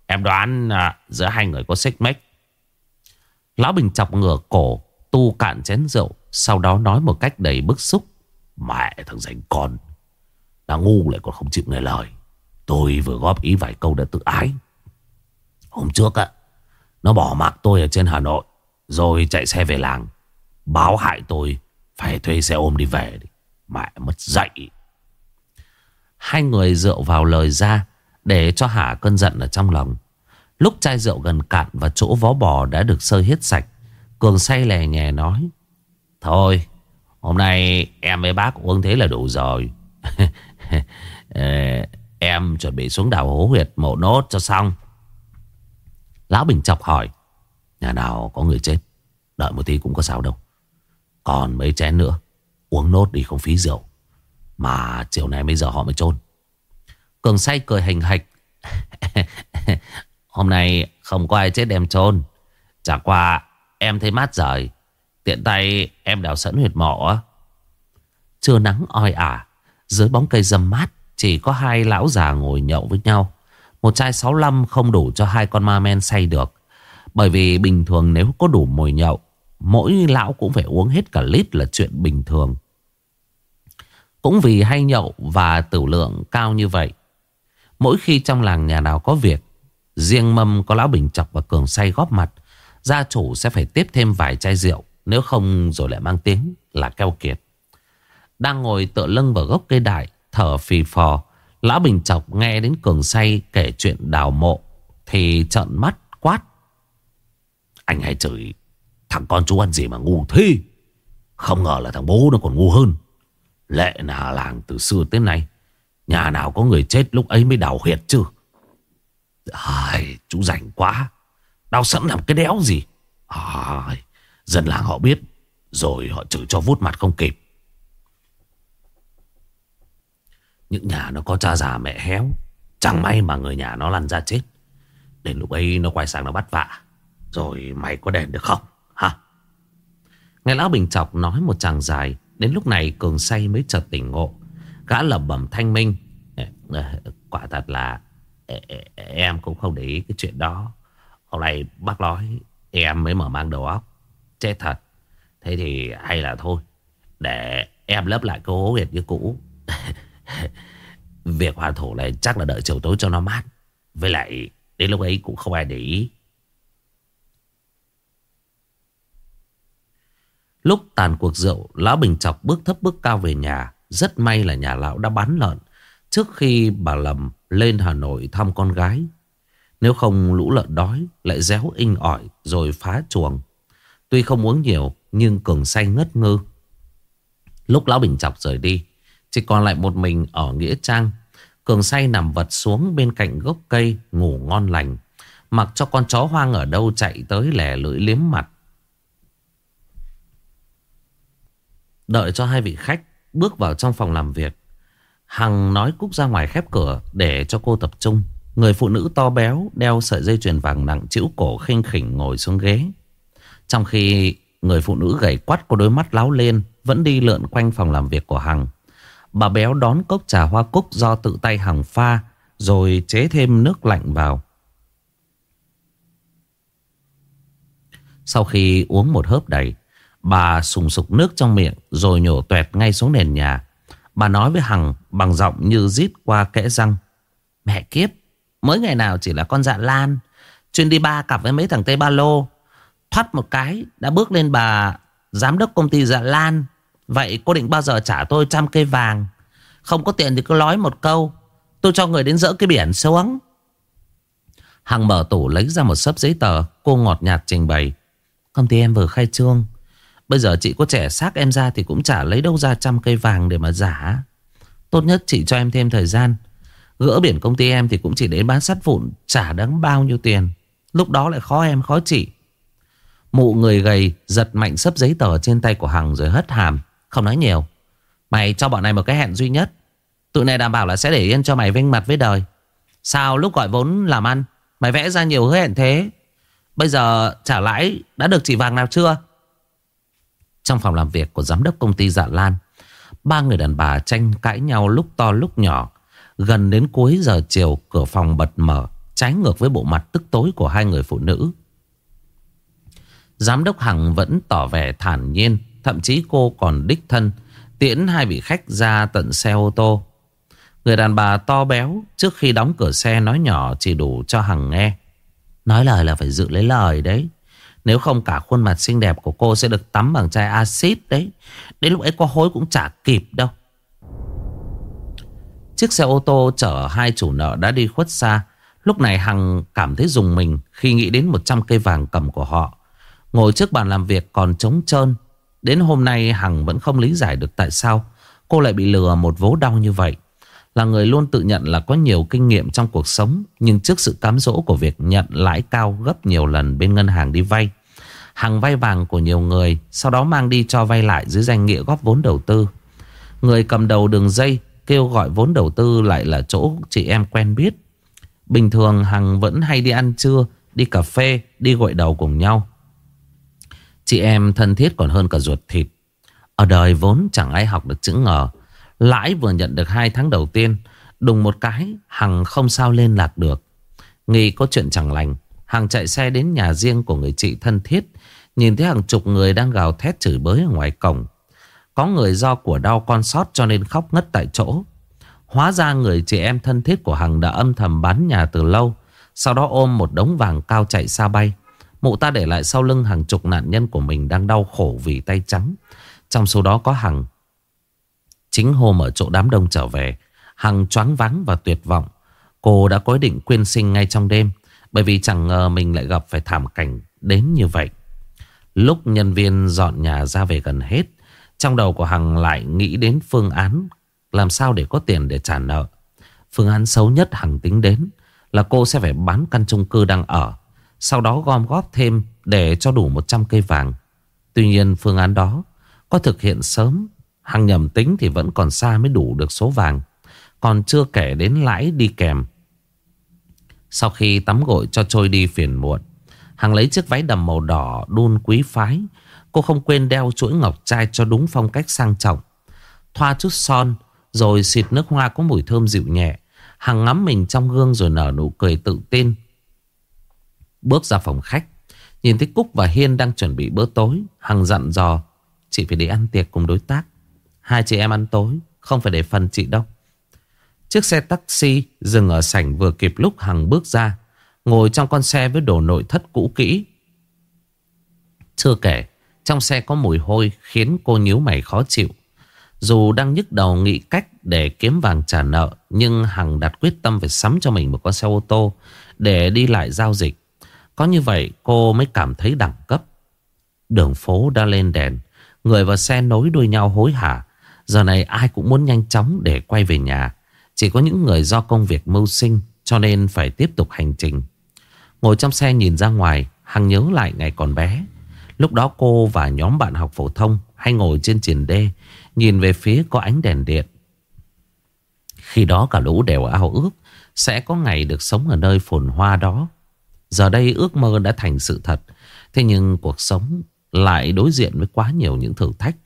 Em đoán à, giữa hai người có xích mích. Lão Bình chọc ngửa cổ, tu cạn chén rượu. Sau đó nói một cách đầy bức xúc. Mẹ thằng rảnh con. Đã ngu lại còn không chịu nghe lời. Tôi vừa góp ý vài câu đã tự ái. Hôm trước á, nó bỏ mặc tôi ở trên Hà Nội. Rồi chạy xe về làng Báo hại tôi Phải thuê xe ôm đi về Mẹ mất dậy Hai người rượu vào lời ra Để cho hả cơn giận ở trong lòng Lúc chai rượu gần cạn Và chỗ vó bò đã được sơi hết sạch Cường say lè nhẹ nói Thôi Hôm nay em với bác uống thế là đủ rồi Ờ, em chuẩn bị xuống đào hố huyệt mộ nốt cho xong. Lão Bình chọc hỏi, Nhà nào có người chết? Đợi một tí cũng có sao đâu. Còn mấy chén nữa, Uống nốt đi không phí rượu. Mà chiều nay mấy giờ họ mới chôn? Cường say cười hình hạch, Hôm nay không có ai chết đem chôn. Chả qua em thấy mát rời, Tiện tay em đào sẵn huyệt mộ Trưa nắng oi ả dưới bóng cây râm mát, Chỉ có hai lão già ngồi nhậu với nhau. Một chai 65 không đủ cho hai con ma men say được. Bởi vì bình thường nếu có đủ mồi nhậu, Mỗi lão cũng phải uống hết cả lít là chuyện bình thường. Cũng vì hay nhậu và tử lượng cao như vậy, Mỗi khi trong làng nhà nào có việc, Riêng mâm có lão bình chọc và cường say góp mặt, Gia chủ sẽ phải tiếp thêm vài chai rượu, Nếu không rồi lại mang tiếng là keo kiệt. Đang ngồi tựa lưng vào gốc cây đại Thở phì phò. Lão Bình Chọc nghe đến Cường say kể chuyện đào mộ Thì trợn mắt quát. Anh hay chửi Thằng con chú ăn gì mà ngu thế? Không ngờ là thằng bố nó còn ngu hơn. Lệ là làng từ xưa tới nay Nhà nào có người chết lúc ấy mới đào huyệt chứ? Ai, Chú rảnh quá. Đau sẵn làm cái đéo gì? Ai, Dân làng họ biết Rồi họ chửi cho vút mặt không kịp. Những nhà nó có cha già mẹ héo, Chẳng may mà người nhà nó lăn ra chết. Đến lúc ấy nó quay sang nó bắt vạ. Rồi mày có đèn được không? Hả Nghe Lão Bình Chọc nói một chàng dài, Đến lúc này Cường say mới chợt tỉnh ngộ. Gã lẩm bẩm thanh minh Quả thật là Em cũng không để ý cái chuyện đó. Hôm nay bác nói Em mới mở mang đầu óc. Chết thật. Thế thì hay là thôi, Để em lấp lại câu hố huyệt như cũ. Việc hòa thổ này chắc là đợi chiều tối cho nó mát Với lại Đến lúc ấy cũng không ai để ý Lúc tàn cuộc rượu, Lão Bình Chọc bước thấp bước cao về nhà. Rất may là nhà lão đã bán lợn trước khi bà Lầm lên Hà Nội thăm con gái. Nếu không lũ lợn đói, lại réo inh ỏi rồi phá chuồng. Tuy không uống nhiều, nhưng cường say ngất ngư. Lúc Lão Bình Chọc rời đi, chỉ còn lại một mình ở Nghĩa Trang. Cường say nằm vật xuống bên cạnh gốc cây, ngủ ngon lành. Mặc cho con chó hoang ở đâu chạy tới lẻ lưỡi liếm mặt. Đợi cho hai vị khách bước vào trong phòng làm việc. Hằng nói Cúc ra ngoài khép cửa để cho cô tập trung. Người phụ nữ to béo đeo sợi dây chuyền vàng nặng chịu cổ khinh khỉnh ngồi xuống ghế. Trong khi người phụ nữ gầy quắt có đôi mắt láo lên vẫn đi lượn quanh phòng làm việc của Hằng. Bà béo đón cốc trà hoa cúc do tự tay hàng pha, Rồi chế thêm nước lạnh vào. Sau khi uống một hớp đầy, Bà sùng sục nước trong miệng Rồi nhổ tuẹt ngay xuống nền nhà. Bà nói với Hằng bằng giọng như rít qua kẽ răng, Mẹ kiếp Mới ngày nào chỉ là con dạ lan, Chuyên đi ba cặp với mấy thằng Tây Ba Lô. Thoát một cái, Đã bước lên bà Giám đốc công ty dạ lan Vậy cô định bao giờ trả tôi trăm cây vàng? Không có tiền thì cứ nói một câu. Tôi cho người đến dỡ cái biển xuống. Hằng mở tủ lấy ra một sấp giấy tờ, Cô ngọt nhạt trình bày. Công ty em vừa khai trương. Bây giờ chị có trẻ xác em ra Thì cũng chả lấy đâu ra trăm cây vàng để mà giả. Tốt nhất chị cho em thêm thời gian. Gỡ biển công ty em thì cũng chỉ đến bán sắt vụn, Chả đáng bao nhiêu tiền. Lúc đó lại khó em, khó chị. Mụ người gầy giật mạnh sấp giấy tờ trên tay của Hằng rồi hất hàm. Không nói nhiều. Mày cho bọn này một cái hẹn duy nhất. Tụi này đảm bảo là sẽ để yên cho mày vinh mặt với đời. Sao lúc gọi vốn làm ăn, Mày vẽ ra nhiều hứa hẹn thế? Bây giờ trả lãi đã được chỉ vàng nào chưa? Trong phòng làm việc của giám đốc công ty Dạ Lan, Ba người đàn bà tranh cãi nhau lúc to lúc nhỏ. Gần đến cuối giờ chiều, cửa phòng bật mở, Trái ngược với bộ mặt tức tối của hai người phụ nữ. Giám đốc Hằng vẫn tỏ vẻ thản nhiên. Thậm chí cô còn đích thân, Tiễn hai vị khách ra tận xe ô tô. Người đàn bà to béo, Trước khi đóng cửa xe nói nhỏ Chỉ đủ cho Hằng nghe. Nói lời là phải dự lấy lời đấy. Nếu không cả khuôn mặt xinh đẹp của cô Sẽ được tắm bằng chai axit đấy. Đến lúc ấy có hối cũng chả kịp đâu. Chiếc xe ô tô chở hai chủ nợ đã đi khuất xa. Lúc này Hằng cảm thấy dùng mình Khi nghĩ đến 100 cây vàng cầm của họ. Ngồi trước bàn làm việc còn trống trơn. Đến hôm nay Hằng vẫn không lý giải được tại sao Cô lại bị lừa một vố đau như vậy. Là người luôn tự nhận là có nhiều kinh nghiệm trong cuộc sống Nhưng trước sự cám dỗ của việc nhận lãi cao gấp nhiều lần bên ngân hàng đi vay Hằng vay vàng của nhiều người Sau đó mang đi cho vay lại dưới danh nghĩa góp vốn đầu tư. Người cầm đầu đường dây kêu gọi vốn đầu tư lại là chỗ chị em quen biết. Bình thường Hằng vẫn hay đi ăn trưa Đi cà phê, đi gội đầu cùng nhau. Chị em thân thiết còn hơn cả ruột thịt. Ở đời vốn chẳng ai học được chữ ngờ. Lãi vừa nhận được hai tháng đầu tiên, Đùng một cái, Hằng không sao lên lạc được. Nghi có chuyện chẳng lành, Hằng chạy xe đến nhà riêng của người chị thân thiết, Nhìn thấy hàng chục người đang gào thét chửi bới ở ngoài cổng. Có người do của đau con sót cho nên khóc ngất tại chỗ. Hóa ra người chị em thân thiết của Hằng đã âm thầm bán nhà từ lâu, Sau đó ôm một đống vàng cao chạy xa bay. Mụ ta để lại sau lưng hàng chục nạn nhân của mình đang đau khổ vì tay trắng. Trong số đó có Hằng. Chính hôm ở chỗ đám đông trở về, Hằng choáng váng và tuyệt vọng. Cô đã có định quyên sinh ngay trong đêm, bởi vì chẳng ngờ mình lại gặp phải thảm cảnh đến như vậy. Lúc nhân viên dọn nhà ra về gần hết, trong đầu của Hằng lại nghĩ đến phương án làm sao để có tiền để trả nợ. Phương án xấu nhất Hằng tính đến là cô sẽ phải bán căn chung cư đang ở sau đó gom góp thêm để cho đủ 100 cây vàng. Tuy nhiên phương án đó có thực hiện sớm, hàng nhầm tính thì vẫn còn xa mới đủ được số vàng. Còn chưa kể đến lãi đi kèm. Sau khi tắm gội cho trôi đi phiền muộn, Hằng lấy chiếc váy đầm màu đỏ đun quý phái. Cô không quên đeo chuỗi ngọc trai cho đúng phong cách sang trọng. Thoa chút son, rồi xịt nước hoa có mùi thơm dịu nhẹ. Hằng ngắm mình trong gương rồi nở nụ cười tự tin. Bước ra phòng khách. Nhìn thấy Cúc và Hiên đang chuẩn bị bữa tối, Hằng dặn dò, Chị phải đi ăn tiệc cùng đối tác. Hai chị em ăn tối, Không phải để phần chị đâu. Chiếc xe taxi dừng ở sảnh vừa kịp lúc Hằng bước ra, Ngồi trong con xe với đồ nội thất cũ kỹ. Chưa kể, Trong xe có mùi hôi Khiến cô nhíu mày khó chịu. Dù đang nhức đầu nghĩ cách để kiếm vàng trả nợ, Nhưng Hằng đặt quyết tâm phải sắm cho mình một con xe ô tô Để đi lại giao dịch có như vậy cô mới cảm thấy đẳng cấp. Đường phố đã lên đèn. Người và xe nối đuôi nhau hối hả. Giờ này ai cũng muốn nhanh chóng để quay về nhà. Chỉ có những người do công việc mưu sinh cho nên phải tiếp tục hành trình. Ngồi trong xe nhìn ra ngoài, Hằng nhớ lại ngày còn bé. Lúc đó cô và nhóm bạn học phổ thông hay ngồi trên triển đê, nhìn về phía có ánh đèn điện. Khi đó cả lũ đều ao ước sẽ có ngày được sống ở nơi phồn hoa đó. Giờ đây ước mơ đã thành sự thật. Thế nhưng cuộc sống lại đối diện với quá nhiều những thử thách.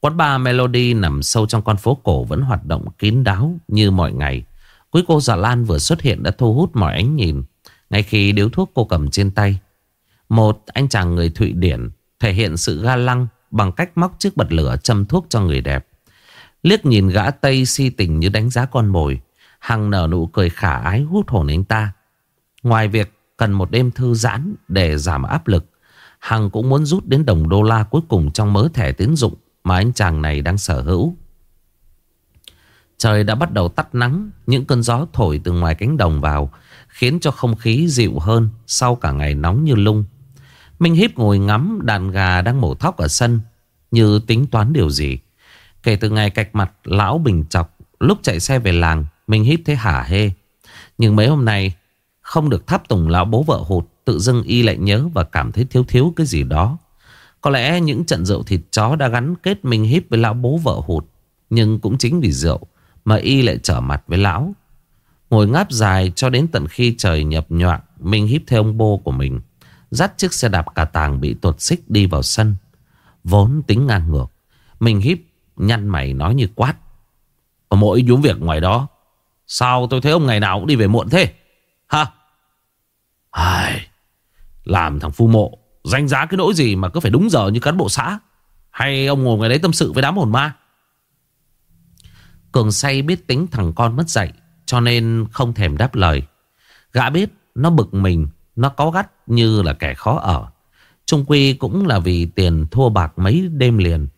Quán bar Melody nằm sâu trong con phố cổ vẫn hoạt động kín đáo như mọi ngày. Quý cô Dạ Lan vừa xuất hiện đã thu hút mọi ánh nhìn. Ngay khi điếu thuốc cô cầm trên tay. Một anh chàng người Thụy Điển thể hiện sự ga lăng bằng cách móc chiếc bật lửa châm thuốc cho người đẹp. Liếc nhìn gã Tây si tình như đánh giá con mồi. Hằng nở nụ cười khả ái hút hồn anh ta. Ngoài việc cần một đêm thư giãn để giảm áp lực, Hằng cũng muốn rút đến đồng đô la cuối cùng trong mớ thẻ tín dụng mà anh chàng này đang sở hữu. Trời đã bắt đầu tắt nắng, những cơn gió thổi từ ngoài cánh đồng vào, khiến cho không khí dịu hơn sau cả ngày nóng như lung. Minh Hiếp ngồi ngắm đàn gà đang mổ thóc ở sân, như tính toán điều gì. Kể từ ngày cạch mặt lão bình chọc, lúc chạy xe về làng, Minh Hiếp thấy hả hê. Nhưng mấy hôm nay, không được tháp tùng lão bố vợ hụt, tự dưng y lại nhớ và cảm thấy thiếu thiếu cái gì đó. Có lẽ những trận rượu thịt chó đã gắn kết Minh Hiếp với lão bố vợ hụt. Nhưng cũng chính vì rượu mà y lại trở mặt với lão. Ngồi ngáp dài cho đến tận khi trời nhập nhoạng, Minh Hiếp theo ông bố của mình. Dắt chiếc xe đạp cà tàng bị tuột xích đi vào sân. Vốn tính ngang ngược. Minh Hiếp nhăn mày nói như quát. Ở mỗi nhúm việc ngoài đó. Sao tôi thấy ông ngày nào cũng đi về muộn thế? Ai... Làm thằng phu mộ, Danh giá cái nỗi gì mà cứ phải đúng giờ như cán bộ xã? Hay ông ngồi ngoài đấy tâm sự với đám hồn ma? Cường say biết tính thằng con mất dạy, Cho nên không thèm đáp lời. Gã biết nó bực mình, Nó có gắt như là kẻ khó ở. Trung Quy cũng là vì tiền thua bạc mấy đêm liền.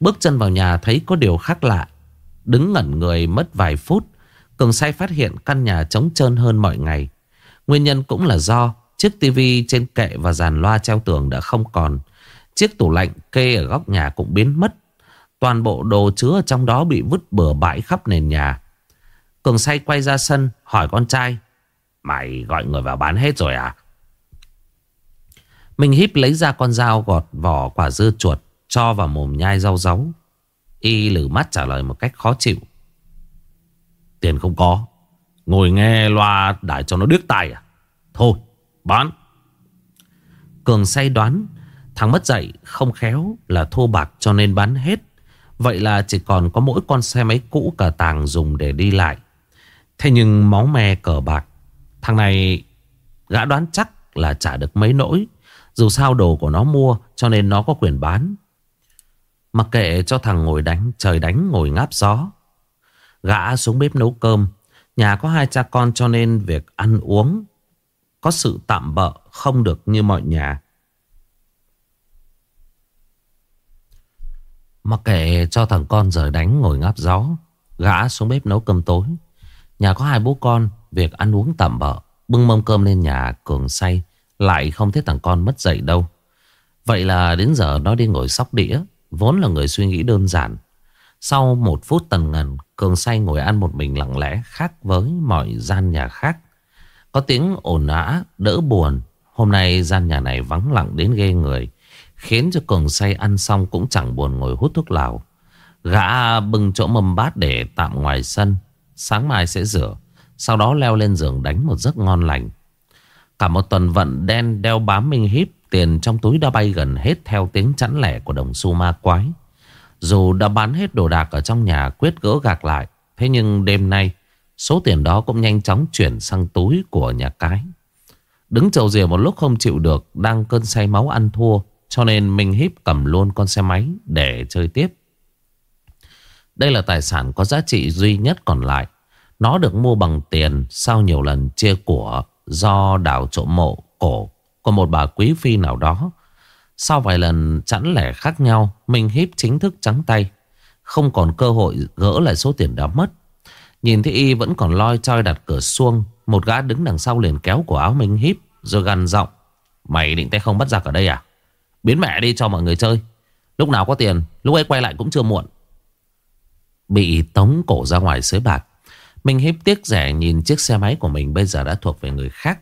Bước chân vào nhà thấy có điều khác lạ. Đứng ngẩn người mất vài phút, Cường say phát hiện căn nhà trống trơn hơn mọi ngày. Nguyên nhân cũng là do Chiếc tivi trên kệ và dàn loa treo tường đã không còn. Chiếc tủ lạnh kê ở góc nhà cũng biến mất. Toàn bộ đồ chứa ở trong đó bị vứt bừa bãi khắp nền nhà. Cường say quay ra sân, hỏi con trai. Mày gọi người vào bán hết rồi à? Mình híp lấy ra con dao gọt vỏ quả dưa chuột, cho vào mồm nhai rau ráu. Y lử mắt trả lời một cách khó chịu. Tiền không có. Ngồi nghe loa đại cho nó điếc tai à? Thôi, Bán. Cường say đoán, Thằng mất dạy không khéo là thua bạc cho nên bán hết. Vậy là chỉ còn có mỗi con xe máy cũ cả tàng dùng để đi lại. Thế nhưng máu me cờ bạc, Thằng này gã đoán chắc là trả được mấy nỗi. Dù sao đồ của nó mua, cho nên nó có quyền bán. Mặc kệ cho thằng ngồi đánh, Trời đánh, ngồi ngáp gió. Gã xuống bếp nấu cơm Nhà có hai cha con cho nên việc ăn uống có sự tạm bợ không được như mọi nhà. Mặc kệ cho thằng con rời đánh ngồi ngáp gió, Gã xuống bếp nấu cơm tối. Nhà có hai bố con, Việc ăn uống tạm bợ, Bưng mâm cơm lên nhà cường say, Lại không thấy thằng con mất dậy đâu. Vậy là đến giờ nó đi ngồi sóc đĩa, Vốn là người suy nghĩ đơn giản. Sau một phút tần ngần Cường say ngồi ăn một mình lặng lẽ Khác với mọi gian nhà khác có tiếng ồn ã, đỡ buồn. Hôm nay gian nhà này vắng lặng đến ghê người. Khiến cho cường say ăn xong cũng chẳng buồn ngồi hút thuốc lào. Gã bưng chỗ mâm bát để tạm ngoài sân. Sáng mai sẽ rửa. Sau đó leo lên giường đánh một giấc ngon lành. Cả một tuần vận đen đeo bám minh híp. Tiền trong túi đã bay gần hết theo tiếng chẵn lẻ của đồng xu ma quái. Dù đã bán hết đồ đạc ở trong nhà quyết gỡ gạc lại. Thế nhưng đêm nay Số tiền đó cũng nhanh chóng chuyển sang túi của nhà cái. Đứng chầu rìa một lúc không chịu được, đang cơn say máu ăn thua, cho nên Minh Hiếp cầm luôn con xe máy để chơi tiếp. Đây là tài sản có giá trị duy nhất còn lại. Nó được mua bằng tiền sau nhiều lần chia của do đảo trộm mộ cổ của một bà quý phi nào đó. Sau vài lần chẵn lẻ khác nhau, Minh Hiếp chính thức trắng tay. Không còn cơ hội gỡ lại số tiền đã mất. Nhìn thấy y vẫn còn loi choi đặt cửa xuông Một gã đứng đằng sau liền kéo của áo Minh híp Rồi gằn giọng Mày định tay không bắt giặc ở đây à Biến mẹ đi cho mọi người chơi Lúc nào có tiền Lúc ấy quay lại cũng chưa muộn Bị tống cổ ra ngoài sới bạc Minh hiếp tiếc rẻ nhìn chiếc xe máy của mình Bây giờ đã thuộc về người khác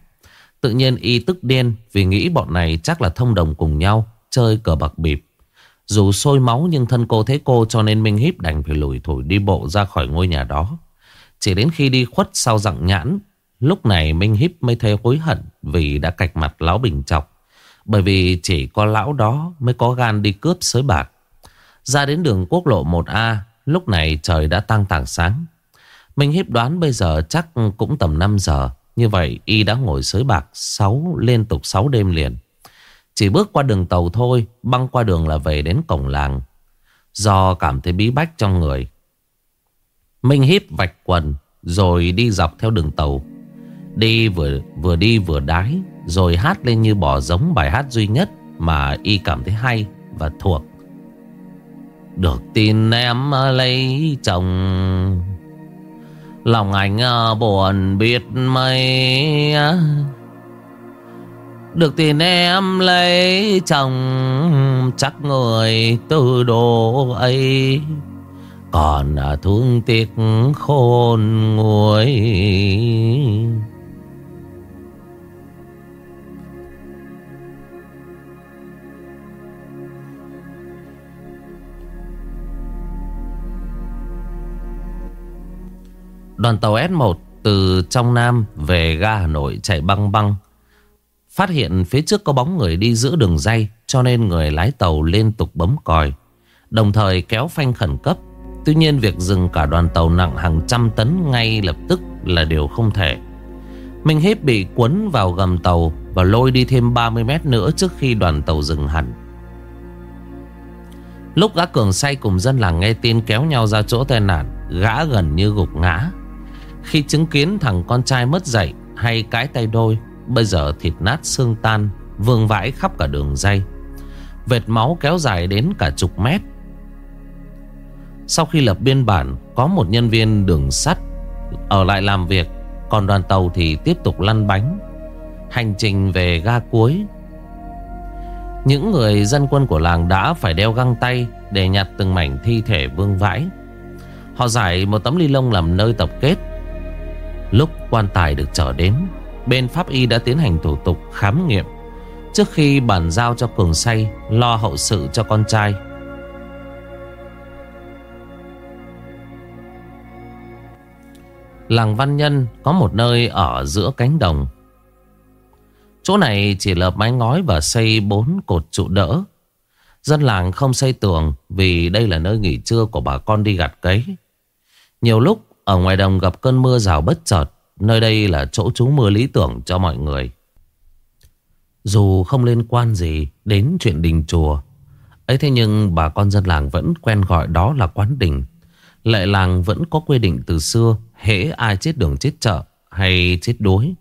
Tự nhiên y tức điên Vì nghĩ bọn này chắc là thông đồng cùng nhau, Chơi cờ bạc bịp. Dù sôi máu nhưng thân cô thấy cô Cho nên Minh Híp đành phải lùi thổi đi bộ ra khỏi ngôi nhà đó. Chỉ đến khi đi khuất sau dặng nhãn, Lúc này Minh Híp mới thấy hối hận Vì đã cạch mặt lão Bình Chọc. Bởi vì chỉ có lão đó Mới có gan đi cướp sới bạc. Ra đến đường quốc lộ 1A Lúc này trời đã tăng tảng sáng. Minh Hiếp đoán bây giờ chắc cũng tầm 5 giờ. Như vậy, y đã ngồi sới bạc 6 liên tục 6 đêm liền. Chỉ bước qua đường tàu thôi, Băng qua đường là về đến cổng làng. Do cảm thấy bí bách trong người. Minh hít vạch quần, Rồi đi dọc theo đường tàu. Đi vừa vừa đi vừa đái, Rồi hát lên như bỏ giống bài hát duy nhất Mà y cảm thấy hay và thuộc. Được tin em lấy chồng. Lòng anh à, buồn biết mấy à. Được tin em lấy chồng, Chắc người từ đồ ấy. Còn à, thương tiếc khôn nguôi. Đoàn tàu S1 từ trong Nam về ga Hà Nội chạy băng băng. Phát hiện phía trước có bóng người đi giữa đường dây cho nên người lái tàu liên tục bấm còi. Đồng thời kéo phanh khẩn cấp. Tuy nhiên việc dừng cả đoàn tàu nặng hàng trăm tấn ngay lập tức là điều không thể. Minh Hiếp bị cuốn vào gầm tàu và lôi đi thêm 30 mét nữa trước khi đoàn tàu dừng hẳn. Lúc gã cường say cùng dân làng nghe tin kéo nhau ra chỗ tai nạn, gã gần như gục ngã. Khi chứng kiến thằng con trai mất dạy hay cái tay đôi, Bây giờ thịt nát xương tan, Vương vãi khắp cả đường dây. Vệt máu kéo dài đến cả chục mét. Sau khi lập biên bản, Có một nhân viên đường sắt Ở lại làm việc, Còn đoàn tàu thì tiếp tục lăn bánh. Hành trình về ga cuối. Những người dân quân của làng đã phải đeo găng tay Để nhặt từng mảnh thi thể vương vãi. Họ giải một tấm ly lông làm nơi tập kết. Lúc quan tài được trở đến, Bên pháp y đã tiến hành thủ tục khám nghiệm. Trước khi bàn giao cho Cường Say, Lo hậu sự cho con trai. Làng Văn Nhân có một nơi ở giữa cánh đồng. Chỗ này chỉ lợp mái ngói và xây bốn cột trụ đỡ. Dân làng không xây tường Vì đây là nơi nghỉ trưa của bà con đi gặt cấy. Nhiều lúc ở ngoài đồng gặp cơn mưa rào bất chợt, Nơi đây là chỗ trú mưa lý tưởng cho mọi người. Dù không liên quan gì đến chuyện đình chùa, ấy thế nhưng bà con dân làng vẫn quen gọi đó là quán đình. Lệ làng vẫn có quy định từ xưa, Hễ ai chết đường chết chợ hay chết đuối,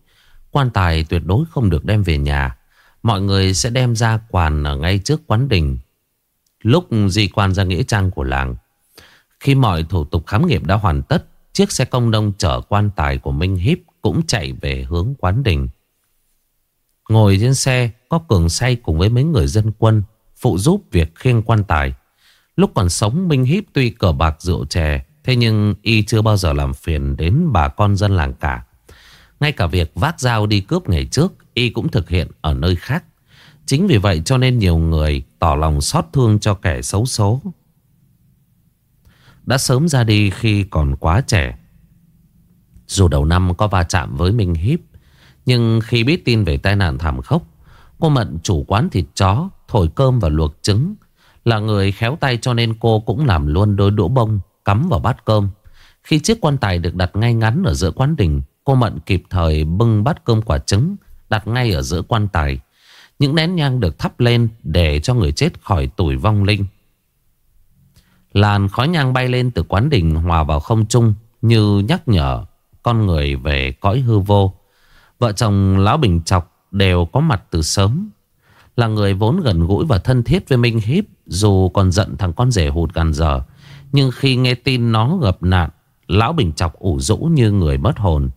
Quan tài tuyệt đối không được đem về nhà. Mọi người sẽ đem ra quàn ở ngay trước quán đình. Lúc di quan ra nghĩa trang của làng, Khi mọi thủ tục khám nghiệm đã hoàn tất Chiếc xe công đông chở quan tài của Minh Hiếp cũng chạy về hướng quán đình. Ngồi trên xe, có cường say cùng với mấy người dân quân, phụ giúp việc khiêng quan tài. Lúc còn sống, Minh Hiếp tuy cờ bạc rượu chè, thế nhưng y chưa bao giờ làm phiền đến bà con dân làng cả. Ngay cả việc vác dao đi cướp ngày trước, y cũng thực hiện ở nơi khác. Chính vì vậy cho nên nhiều người tỏ lòng xót thương cho kẻ xấu số. Đã sớm ra đi khi còn quá trẻ. Dù đầu năm có va chạm với Minh Hiếp, Nhưng khi biết tin về tai nạn thảm khốc, Cô Mận chủ quán thịt chó, Thổi cơm và luộc trứng, Là người khéo tay cho nên cô cũng làm luôn đôi đũa bông, Cắm vào bát cơm. Khi chiếc quan tài được đặt ngay ngắn ở giữa quán đình, Cô Mận kịp thời bưng bát cơm quả trứng, Đặt ngay ở giữa quan tài. Những nén nhang được thắp lên Để cho người chết khỏi tuổi vong linh. Làn khói nhang bay lên từ quán đình hòa vào không trung như nhắc nhở con người về cõi hư vô. Vợ chồng Lão Bình Chọc đều có mặt từ sớm. Là người vốn gần gũi và thân thiết với Minh Hiếp dù còn giận thằng con rể hụt gần giờ. Nhưng khi nghe tin nó gặp nạn, Lão Bình Chọc ủ rũ như người mất hồn.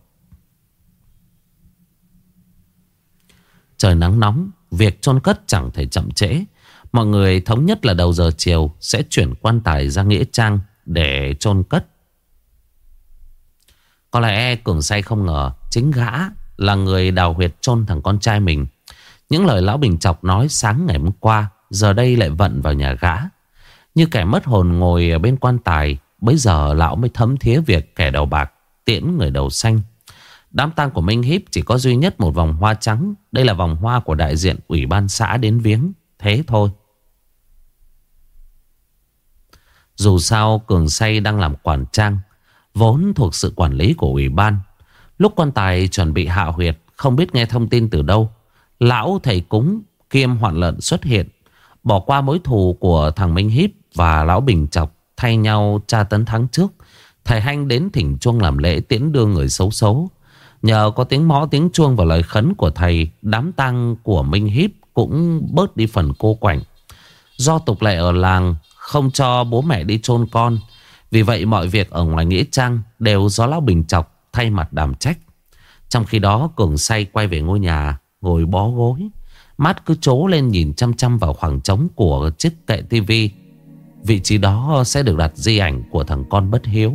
Trời nắng nóng, việc chôn cất chẳng thể chậm trễ. Mọi người thống nhất là đầu giờ chiều sẽ chuyển quan tài ra Nghĩa Trang để chôn cất. Có lẽ Cường say không ngờ chính gã là người đào huyệt chôn thằng con trai mình. Những lời Lão Bình Chọc nói sáng ngày hôm qua, giờ đây lại vận vào nhà gã. Như kẻ mất hồn ngồi ở bên quan tài Bây giờ lão mới thấm thía việc kẻ đầu bạc, tiễn người đầu xanh. Đám tang của Minh Hiếp chỉ có duy nhất một vòng hoa trắng. Đây là vòng hoa của đại diện ủy ban xã đến viếng. Thế thôi. Dù sao Cường Say đang làm quản trang, Vốn thuộc sự quản lý của ủy ban. Lúc quan tài chuẩn bị hạ huyệt, Không biết nghe thông tin từ đâu, Lão thầy cúng Kiêm hoạn lợn xuất hiện, Bỏ qua mối thù của thằng Minh Hiếp Và Lão Bình Chọc Thay nhau tra tấn tháng trước. Thầy Hanh đến thỉnh chuông làm lễ tiễn đưa người xấu xấu. Nhờ có tiếng mõ, tiếng chuông và lời khấn của thầy, Đám tang của Minh Hiếp cũng bớt đi phần cô quạnh. Do tục lệ ở làng không cho bố mẹ đi chôn con. Vì vậy mọi việc ở ngoài Nghĩa Trang đều do Lão Bình Chọc thay mặt đảm trách. Trong khi đó, Cường say quay về ngôi nhà, Ngồi bó gối. Mắt cứ trố lên nhìn chăm chăm vào khoảng trống của chiếc kệ tivi. Vị trí đó sẽ được đặt di ảnh của thằng con bất hiếu.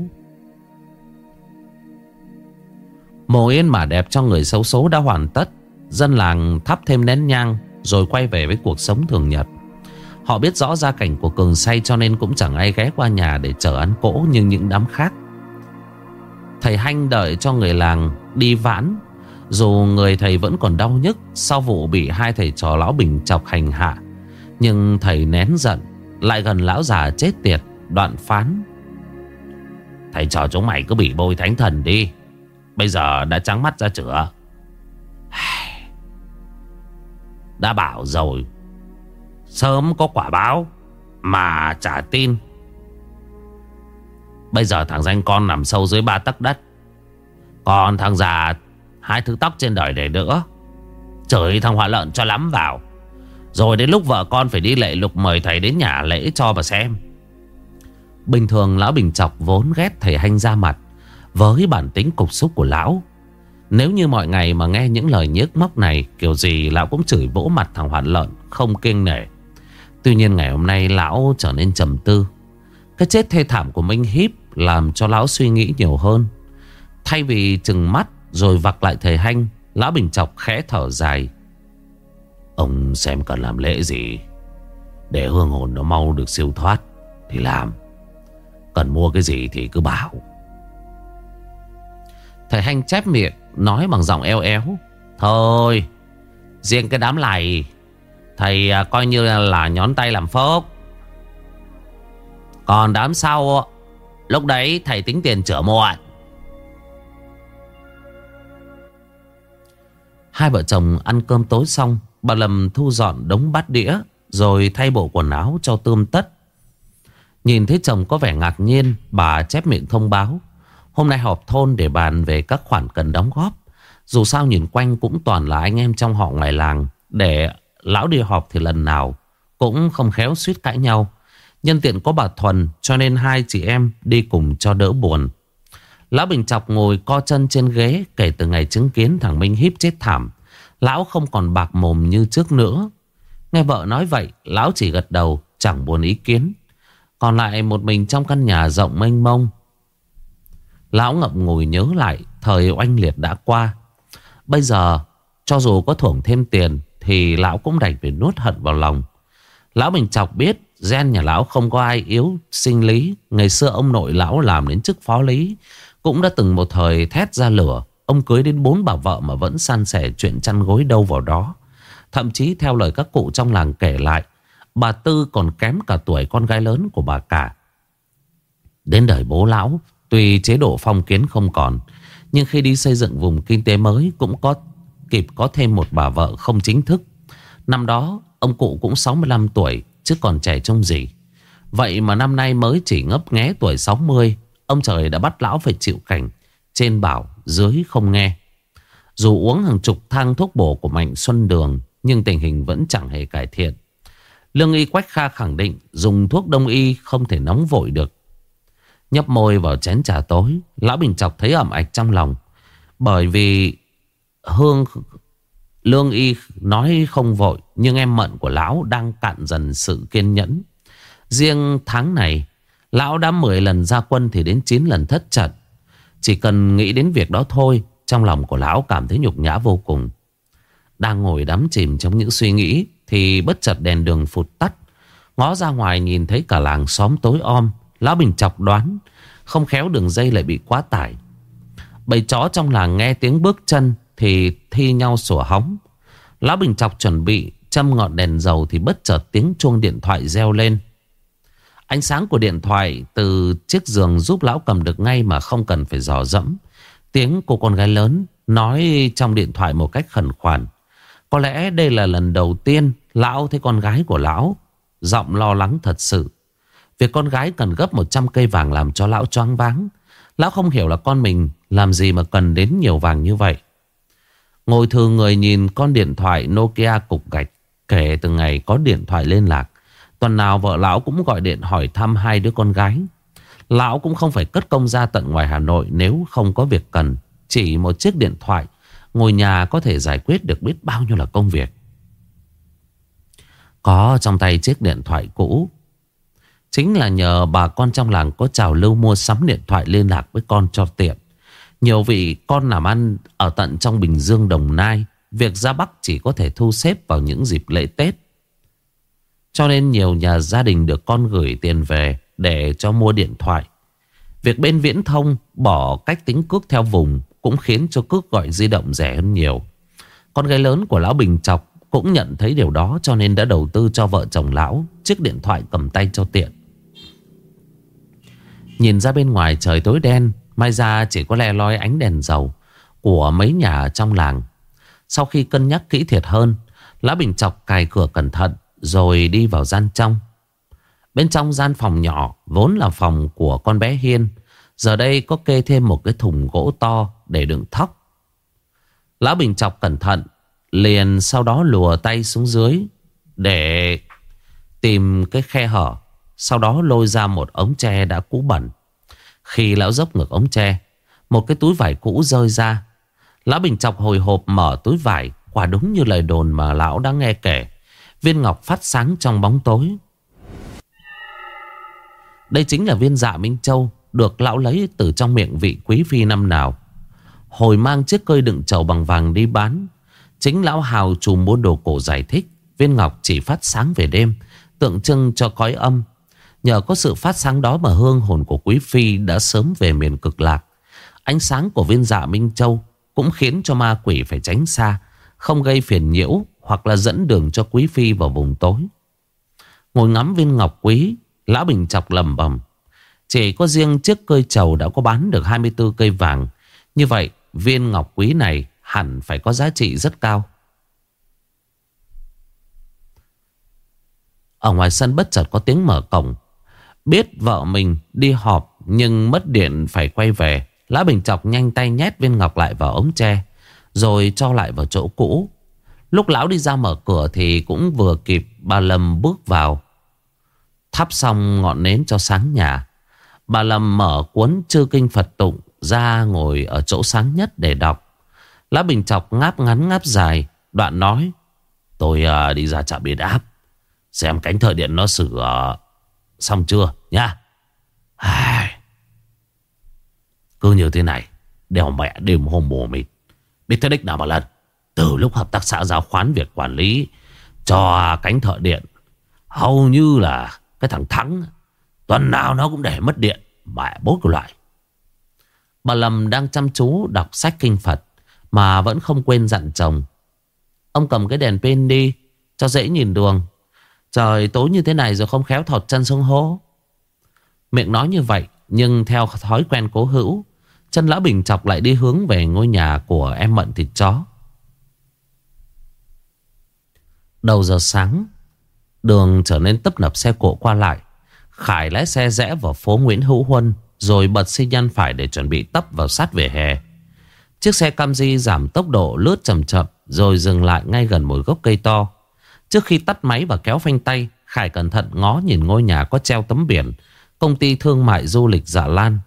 Mộ yên mà đẹp cho người xấu số đã hoàn tất. Dân làng thắp thêm nén nhang, Rồi quay về với cuộc sống thường nhật. Họ biết rõ gia cảnh của Cường say cho nên cũng chẳng ai ghé qua nhà để chờ ăn cỗ như những đám khác. Thầy Hanh đợi cho người làng đi vãn dù người thầy vẫn còn đau nhức sau vụ bị hai thầy trò lão bình chọc hành hạ. Nhưng thầy nén giận, lại gần lão già chết tiệt, đoạn phán. Thầy trò chúng mày cứ bị bôi thánh thần đi. Bây giờ đã trắng mắt ra chữa. Đã bảo rồi Sớm có quả báo Mà trả tin. Bây giờ thằng danh con nằm sâu dưới ba tấc đất. Còn thằng già, Hai thứ tóc trên đời để đỡ Chửi thằng họa lợn cho lắm vào. Rồi đến lúc vợ con phải đi lệ lục Mời thầy đến nhà lễ cho mà xem. Bình thường lão Bình Chọc vốn ghét thầy Hanh ra mặt Với bản tính cục xúc của lão. Nếu như mọi ngày mà nghe những lời nhức móc này, Kiểu gì lão cũng chửi vỗ mặt thằng hoạn lợn Không kiêng nể. Tuy nhiên ngày hôm nay lão trở nên trầm tư. Cái chết thê thảm của Minh Hiếp Làm cho lão suy nghĩ nhiều hơn. Thay vì chừng mắt Rồi vặc lại thầy Hanh, Lão Bình Chọc khẽ thở dài. Ông xem cần làm lễ gì? Để hương hồn nó mau được siêu thoát Thì làm. Cần mua cái gì thì cứ bảo. Thầy Hanh chép miệng, Nói bằng giọng eo éo. Thôi, Riêng cái đám này Thầy à, coi như là nhón tay làm phốc Còn đám sau, Lúc đấy thầy tính tiền chữa muộn. Hai vợ chồng ăn cơm tối xong, Bà Lâm thu dọn đống bát đĩa, Rồi thay bộ quần áo cho tươm tất. Nhìn thấy chồng có vẻ ngạc nhiên, Bà chép miệng thông báo, Hôm nay họp thôn để bàn về các khoản cần đóng góp. Dù sao nhìn quanh cũng toàn là anh em trong họ ngoài làng, Để Lão đi họp thì lần nào Cũng không khéo suýt cãi nhau. Nhân tiện có bà Thuần, Cho nên hai chị em đi cùng cho đỡ buồn. Lão Bình Chọc ngồi co chân trên ghế Kể từ ngày chứng kiến thằng Minh híp chết thảm. Lão không còn bạc mồm như trước nữa. Nghe vợ nói vậy, Lão chỉ gật đầu, chẳng buồn ý kiến. Còn lại một mình trong căn nhà rộng mênh mông. Lão ngậm ngùi nhớ lại Thời oanh liệt đã qua. Bây giờ, cho dù có thưởng thêm tiền thì lão cũng đành phải nuốt hận vào lòng. Lão Bình Chọc biết Gen nhà lão không có ai yếu sinh lý. Ngày xưa ông nội lão làm đến chức phó lý, Cũng đã từng một thời thét ra lửa. Ông cưới đến bốn bà vợ mà vẫn san sẻ chuyện chăn gối đâu vào đó. Thậm chí theo lời các cụ trong làng kể lại, Bà Tư còn kém cả tuổi con gái lớn của bà cả. Đến đời bố lão, Tuy chế độ phong kiến không còn, Nhưng khi đi xây dựng vùng kinh tế mới Cũng có kịp có thêm một bà vợ không chính thức. Năm đó, ông cụ cũng 65 tuổi, chứ còn trẻ trông gì. Vậy mà năm nay mới chỉ ngấp nghé tuổi 60, ông trời đã bắt lão phải chịu cảnh. Trên bảo, dưới không nghe. Dù uống hàng chục thang thuốc bổ của Mạnh Xuân Đường, nhưng tình hình vẫn chẳng hề cải thiện. Lương y Quách Kha khẳng định dùng thuốc đông y không thể nóng vội được. Nhấp môi vào chén trà tối, Lão Bình Chọc thấy ẩm ạch trong lòng. Bởi vì Hương Lương y nói không vội, Nhưng em mận của lão đang cạn dần sự kiên nhẫn. Riêng tháng này, Lão đã 10 lần ra quân thì đến 9 lần thất trận. Chỉ cần nghĩ đến việc đó thôi, Trong lòng của lão cảm thấy nhục nhã vô cùng. Đang ngồi đắm chìm trong những suy nghĩ, Thì bất chợt đèn đường phụt tắt. Ngó ra ngoài nhìn thấy cả làng xóm tối om. Lão Bình chọc đoán, Không khéo đường dây lại bị quá tải. Bầy chó trong làng nghe tiếng bước chân thì thi nhau sủa hóng. Lão Bình Chọc chuẩn bị châm ngọn đèn dầu Thì bất chợt tiếng chuông điện thoại reo lên. Ánh sáng của điện thoại từ chiếc giường giúp lão cầm được ngay mà không cần phải dò dẫm. Tiếng cô con gái lớn nói trong điện thoại một cách khẩn khoản. Có lẽ đây là lần đầu tiên Lão thấy con gái của lão Giọng lo lắng thật sự. Việc con gái cần gấp 100 cây vàng làm cho lão choáng váng. Lão không hiểu là con mình Làm gì mà cần đến nhiều vàng như vậy. Ngồi thường người nhìn con điện thoại Nokia cục gạch, Kể từ ngày có điện thoại liên lạc. Tuần nào vợ lão cũng gọi điện hỏi thăm hai đứa con gái. Lão cũng không phải cất công ra tận ngoài Hà Nội Nếu không có việc cần. Chỉ một chiếc điện thoại Ngồi nhà có thể giải quyết được biết bao nhiêu là công việc. Có trong tay chiếc điện thoại cũ. Chính là nhờ bà con trong làng có trào lưu mua sắm điện thoại liên lạc với con cho tiện. Nhiều vị con làm ăn ở tận trong Bình Dương Đồng Nai Việc ra Bắc chỉ có thể thu xếp vào những dịp lễ Tết Cho nên nhiều nhà gia đình được con gửi tiền về để cho mua điện thoại Việc bên viễn thông bỏ cách tính cước theo vùng cũng khiến cho cước gọi di động rẻ hơn nhiều. Con gái lớn của lão Bình Chọc cũng nhận thấy điều đó cho nên đã đầu tư cho vợ chồng lão chiếc điện thoại cầm tay cho tiện. Nhìn ra bên ngoài trời tối đen, mai ra chỉ có le loi ánh đèn dầu của mấy nhà trong làng. Sau khi cân nhắc kỹ thiệt hơn, Lã Bình Chọc cài cửa cẩn thận rồi đi vào gian trong. Bên trong gian phòng nhỏ vốn là phòng của con bé Hiên. Giờ đây có kê thêm một cái thùng gỗ to để đựng thóc. Lã Bình chọc cẩn thận, liền sau đó lùa tay xuống dưới để tìm cái khe hở. Sau đó lôi ra một ống tre đã cũ bẩn. Khi lão dốc ngược ống tre, một cái túi vải cũ rơi ra. Lão Bình chọc hồi hộp mở túi vải, quả đúng như lời đồn mà lão đã nghe kể. Viên ngọc phát sáng trong bóng tối. Đây chính là viên dạ Minh Châu được lão lấy từ trong miệng vị quý phi năm nào. Hồi mang chiếc cơi đựng trầu bằng vàng đi bán. Chính lão hào trùm mua đồ cổ giải thích. Viên ngọc chỉ phát sáng về đêm, tượng trưng cho cõi âm. Nhờ có sự phát sáng đó mà hương hồn của quý phi đã sớm về miền cực lạc. Ánh sáng của viên dạ Minh Châu cũng khiến cho ma quỷ phải tránh xa, không gây phiền nhiễu hoặc là dẫn đường cho quý phi vào vùng tối. Ngồi ngắm viên ngọc quý, Lão Bình chọc lầm bầm. Chỉ có riêng chiếc cơi trầu đã có bán được 24 cây vàng. Như vậy viên ngọc quý này hẳn phải có giá trị rất cao. Ở ngoài sân bất chợt có tiếng mở cổng. Biết vợ mình đi họp nhưng mất điện phải quay về. Lã Bình Chọc nhanh tay nhét viên ngọc lại vào ống tre. Rồi cho lại vào chỗ cũ. Lúc lão đi ra mở cửa thì cũng vừa kịp bà Lâm bước vào. Thắp xong ngọn nến cho sáng nhà Bà Lâm mở cuốn chư kinh Phật tụng Ra ngồi ở chỗ sáng nhất để đọc Lá bình chọc ngáp ngắn ngáp dài Đoạn nói Tôi uh, đi ra trạm biến áp Xem cánh thợ điện nó sửa Xong chưa nha Cứ như thế này, Đèo mẹ đêm hôm mùa mịt. Biết thế đích nào mà lần, Từ lúc hợp tác xã giao khoán việc quản lý Cho cánh thợ điện, Hầu như là cái thằng Thắng, Tuần nào nó cũng để mất điện, Mẹ bốt của loại. Bà Lâm đang chăm chú đọc sách kinh Phật Mà vẫn không quên dặn chồng, Ông cầm cái đèn pin đi, Cho dễ nhìn đường. Trời tối như thế này rồi không khéo thọt chân xuống hố. Miệng nói như vậy, Nhưng theo thói quen cố hữu, Chân lão bình chọc lại đi hướng về ngôi nhà của em mận thịt chó. Đầu giờ sáng, Đường trở nên tấp nập xe cộ qua lại. Khải lái xe rẽ vào phố Nguyễn Hữu Huân, Rồi bật xi nhan phải để chuẩn bị tấp vào sát về hè. Chiếc xe Camry giảm tốc độ lướt chậm chậm, Rồi dừng lại ngay gần một gốc cây to. Trước khi tắt máy và kéo phanh tay, Khải cẩn thận ngó nhìn ngôi nhà có treo tấm biển, Công ty thương mại du lịch Dạ Lan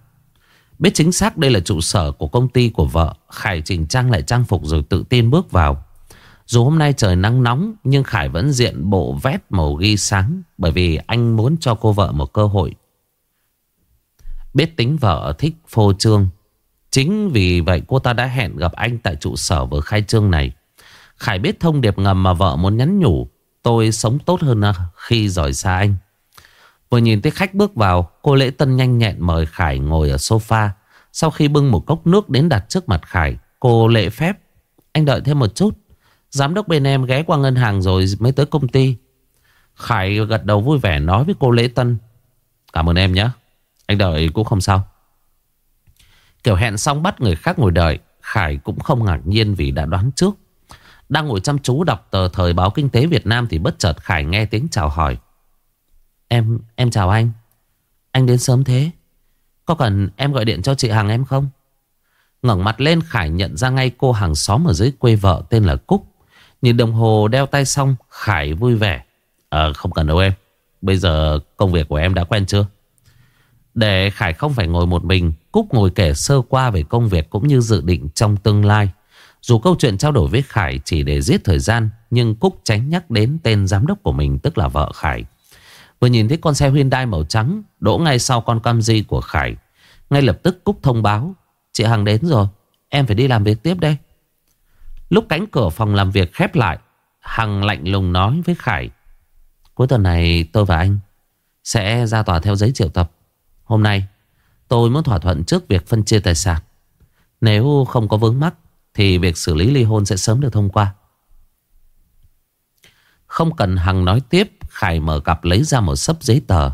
Biết chính xác đây là trụ sở của công ty của vợ, Khải chỉnh trang lại trang phục rồi tự tin bước vào dù hôm nay trời nắng nóng, nhưng Khải vẫn diện bộ vét màu ghi sáng, bởi vì anh muốn cho cô vợ một cơ hội. Biết tính vợ thích phô trương. Chính vì vậy cô ta đã hẹn gặp anh tại trụ sở vừa khai trương này. Khải biết thông điệp ngầm mà vợ muốn nhắn nhủ. Tôi sống tốt hơn à, khi rời xa anh. Vừa nhìn thấy khách bước vào, cô Lễ Tân nhanh nhẹn mời Khải ngồi ở sofa. Sau khi bưng một cốc nước đến đặt trước mặt Khải, cô lễ phép. Anh đợi thêm một chút. Giám đốc bên em ghé qua ngân hàng rồi mới tới công ty. Khải gật đầu vui vẻ nói với cô Lễ Tân. Cảm ơn em nhé. Anh đợi cũng không sao. Kiểu hẹn xong bắt người khác ngồi đợi. Khải cũng không ngạc nhiên vì đã đoán trước. Đang ngồi chăm chú đọc tờ thời báo kinh tế Việt Nam Thì bất chợt Khải nghe tiếng chào hỏi. Em, em chào anh. Anh đến sớm thế. Có cần em gọi điện cho chị Hằng em không? ngẩng mặt lên Khải nhận ra ngay cô hàng xóm ở dưới quê vợ tên là Cúc. Nhìn đồng hồ đeo tay xong Khải vui vẻ. Ờ không cần đâu em. Bây giờ công việc của em đã quen chưa? Để Khải không phải ngồi một mình Cúc ngồi kể sơ qua về công việc Cũng như dự định trong tương lai. Dù câu chuyện trao đổi với Khải chỉ để giết thời gian, Nhưng Cúc tránh nhắc đến tên giám đốc của mình, Tức là vợ Khải. Vừa nhìn thấy con xe Hyundai màu trắng, Đỗ ngay sau con Camry của Khải. Ngay lập tức Cúc thông báo, Chị Hằng đến rồi, Em phải đi làm việc tiếp đây. Lúc cánh cửa phòng làm việc khép lại, Hằng lạnh lùng nói với Khải, Cuối tuần này tôi và anh Sẽ ra tòa theo giấy triệu tập. Hôm nay tôi muốn thỏa thuận trước việc phân chia tài sản. Nếu không có vướng mắc thì việc xử lý ly hôn sẽ sớm được thông qua Không cần Hằng nói tiếp, Khải mở cặp lấy ra một sấp giấy tờ,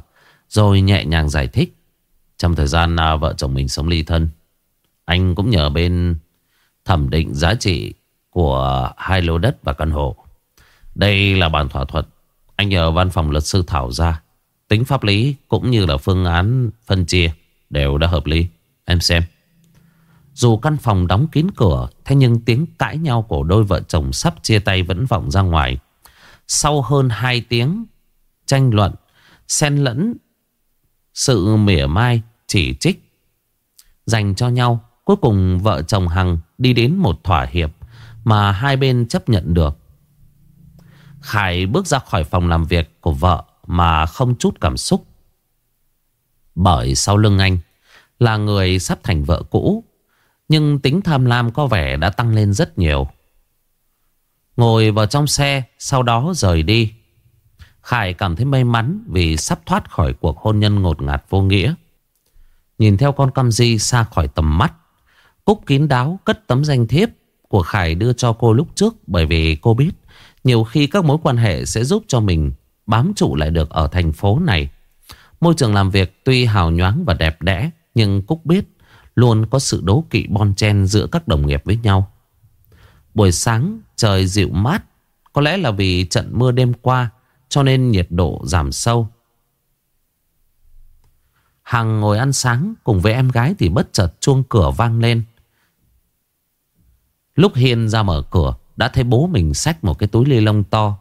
Rồi nhẹ nhàng giải thích Trong thời gian à, vợ chồng mình sống ly thân, Anh cũng nhờ bên thẩm định giá trị của hai lô đất và căn hộ. Đây là bản thỏa thuận. Anh nhờ văn phòng luật sư thảo ra. Tính pháp lý cũng như là phương án phân chia đều đã hợp lý. Em xem. Dù căn phòng đóng kín cửa, thế nhưng tiếng cãi nhau của đôi vợ chồng sắp chia tay vẫn vọng ra ngoài. Sau hơn 2 tiếng tranh luận, xen lẫn sự mỉa mai, chỉ trích dành cho nhau. Cuối cùng vợ chồng Hằng đi đến một thỏa hiệp mà hai bên chấp nhận được. Khải bước ra khỏi phòng làm việc của vợ mà không chút cảm xúc. Bởi sau lưng anh là người sắp thành vợ cũ, nhưng tính tham lam có vẻ đã tăng lên rất nhiều. Ngồi vào trong xe, sau đó rời đi. Khải cảm thấy may mắn vì sắp thoát khỏi cuộc hôn nhân ngột ngạt vô nghĩa. Nhìn theo con cam di xa khỏi tầm mắt, Cúc kín đáo cất tấm danh thiếp của Khải đưa cho cô lúc trước bởi vì cô biết nhiều khi các mối quan hệ sẽ giúp cho mình bám trụ lại được ở thành phố này. Môi trường làm việc tuy hào nhoáng và đẹp đẽ nhưng Cúc biết luôn có sự đố kỵ bon chen giữa các đồng nghiệp với nhau. Buổi sáng, trời dịu mát, có lẽ là vì trận mưa đêm qua, cho nên nhiệt độ giảm sâu. Hằng ngồi ăn sáng cùng với em gái thì bất chợt chuông cửa vang lên. Lúc Hiên ra mở cửa, Đã thấy bố mình xách một cái túi ly lông to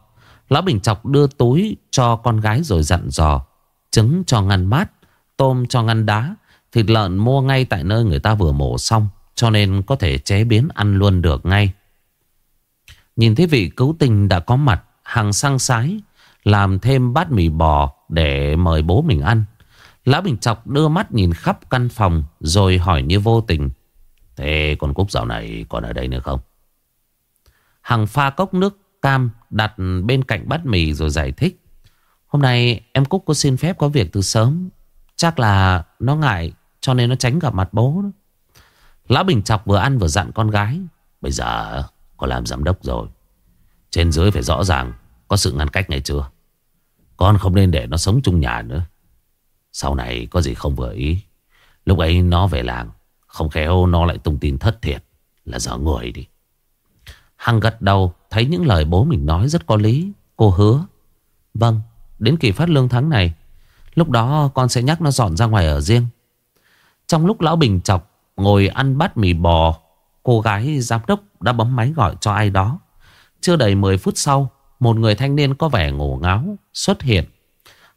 Lão Bình Chọc đưa túi cho con gái rồi dặn dò, Trứng cho ngăn mát, Tôm cho ngăn đá Thịt lợn mua ngay tại nơi người ta vừa mổ xong, Cho nên có thể chế biến ăn luôn được ngay Nhìn thấy vị cứu tình đã có mặt Hàng sang sái, Làm thêm bát mì bò Để mời bố mình ăn Lão Bình Chọc đưa mắt nhìn khắp căn phòng, Rồi hỏi như vô tình, Thế con Cúc dạo này còn ở đây nữa không? Hằng pha cốc nước cam đặt bên cạnh bát mì rồi giải thích. Hôm nay em Cúc có xin phép có việc từ sớm. Chắc là nó ngại cho nên nó tránh gặp mặt bố. Đó. Lão Bình Chọc vừa ăn vừa dặn con gái. Bây giờ có làm giám đốc rồi. Trên dưới phải rõ ràng có sự ngăn cách ngày chưa? Con không nên để nó sống chung nhà nữa. Sau này có gì không vừa ý. Lúc ấy nó về làng, không khéo nó lại tung tin thất thiệt Là dở người đi Hằng gật đầu, Thấy những lời bố mình nói rất có lý Cô hứa Vâng Đến kỳ phát lương tháng này, Lúc đó con sẽ nhắc nó dọn ra ngoài ở riêng trong lúc lão Bình chọc Ngồi ăn bát mì bò Cô gái giám đốc đã bấm máy gọi cho ai đó Chưa đầy 10 phút sau Một người thanh niên có vẻ ngủ ngáo Xuất hiện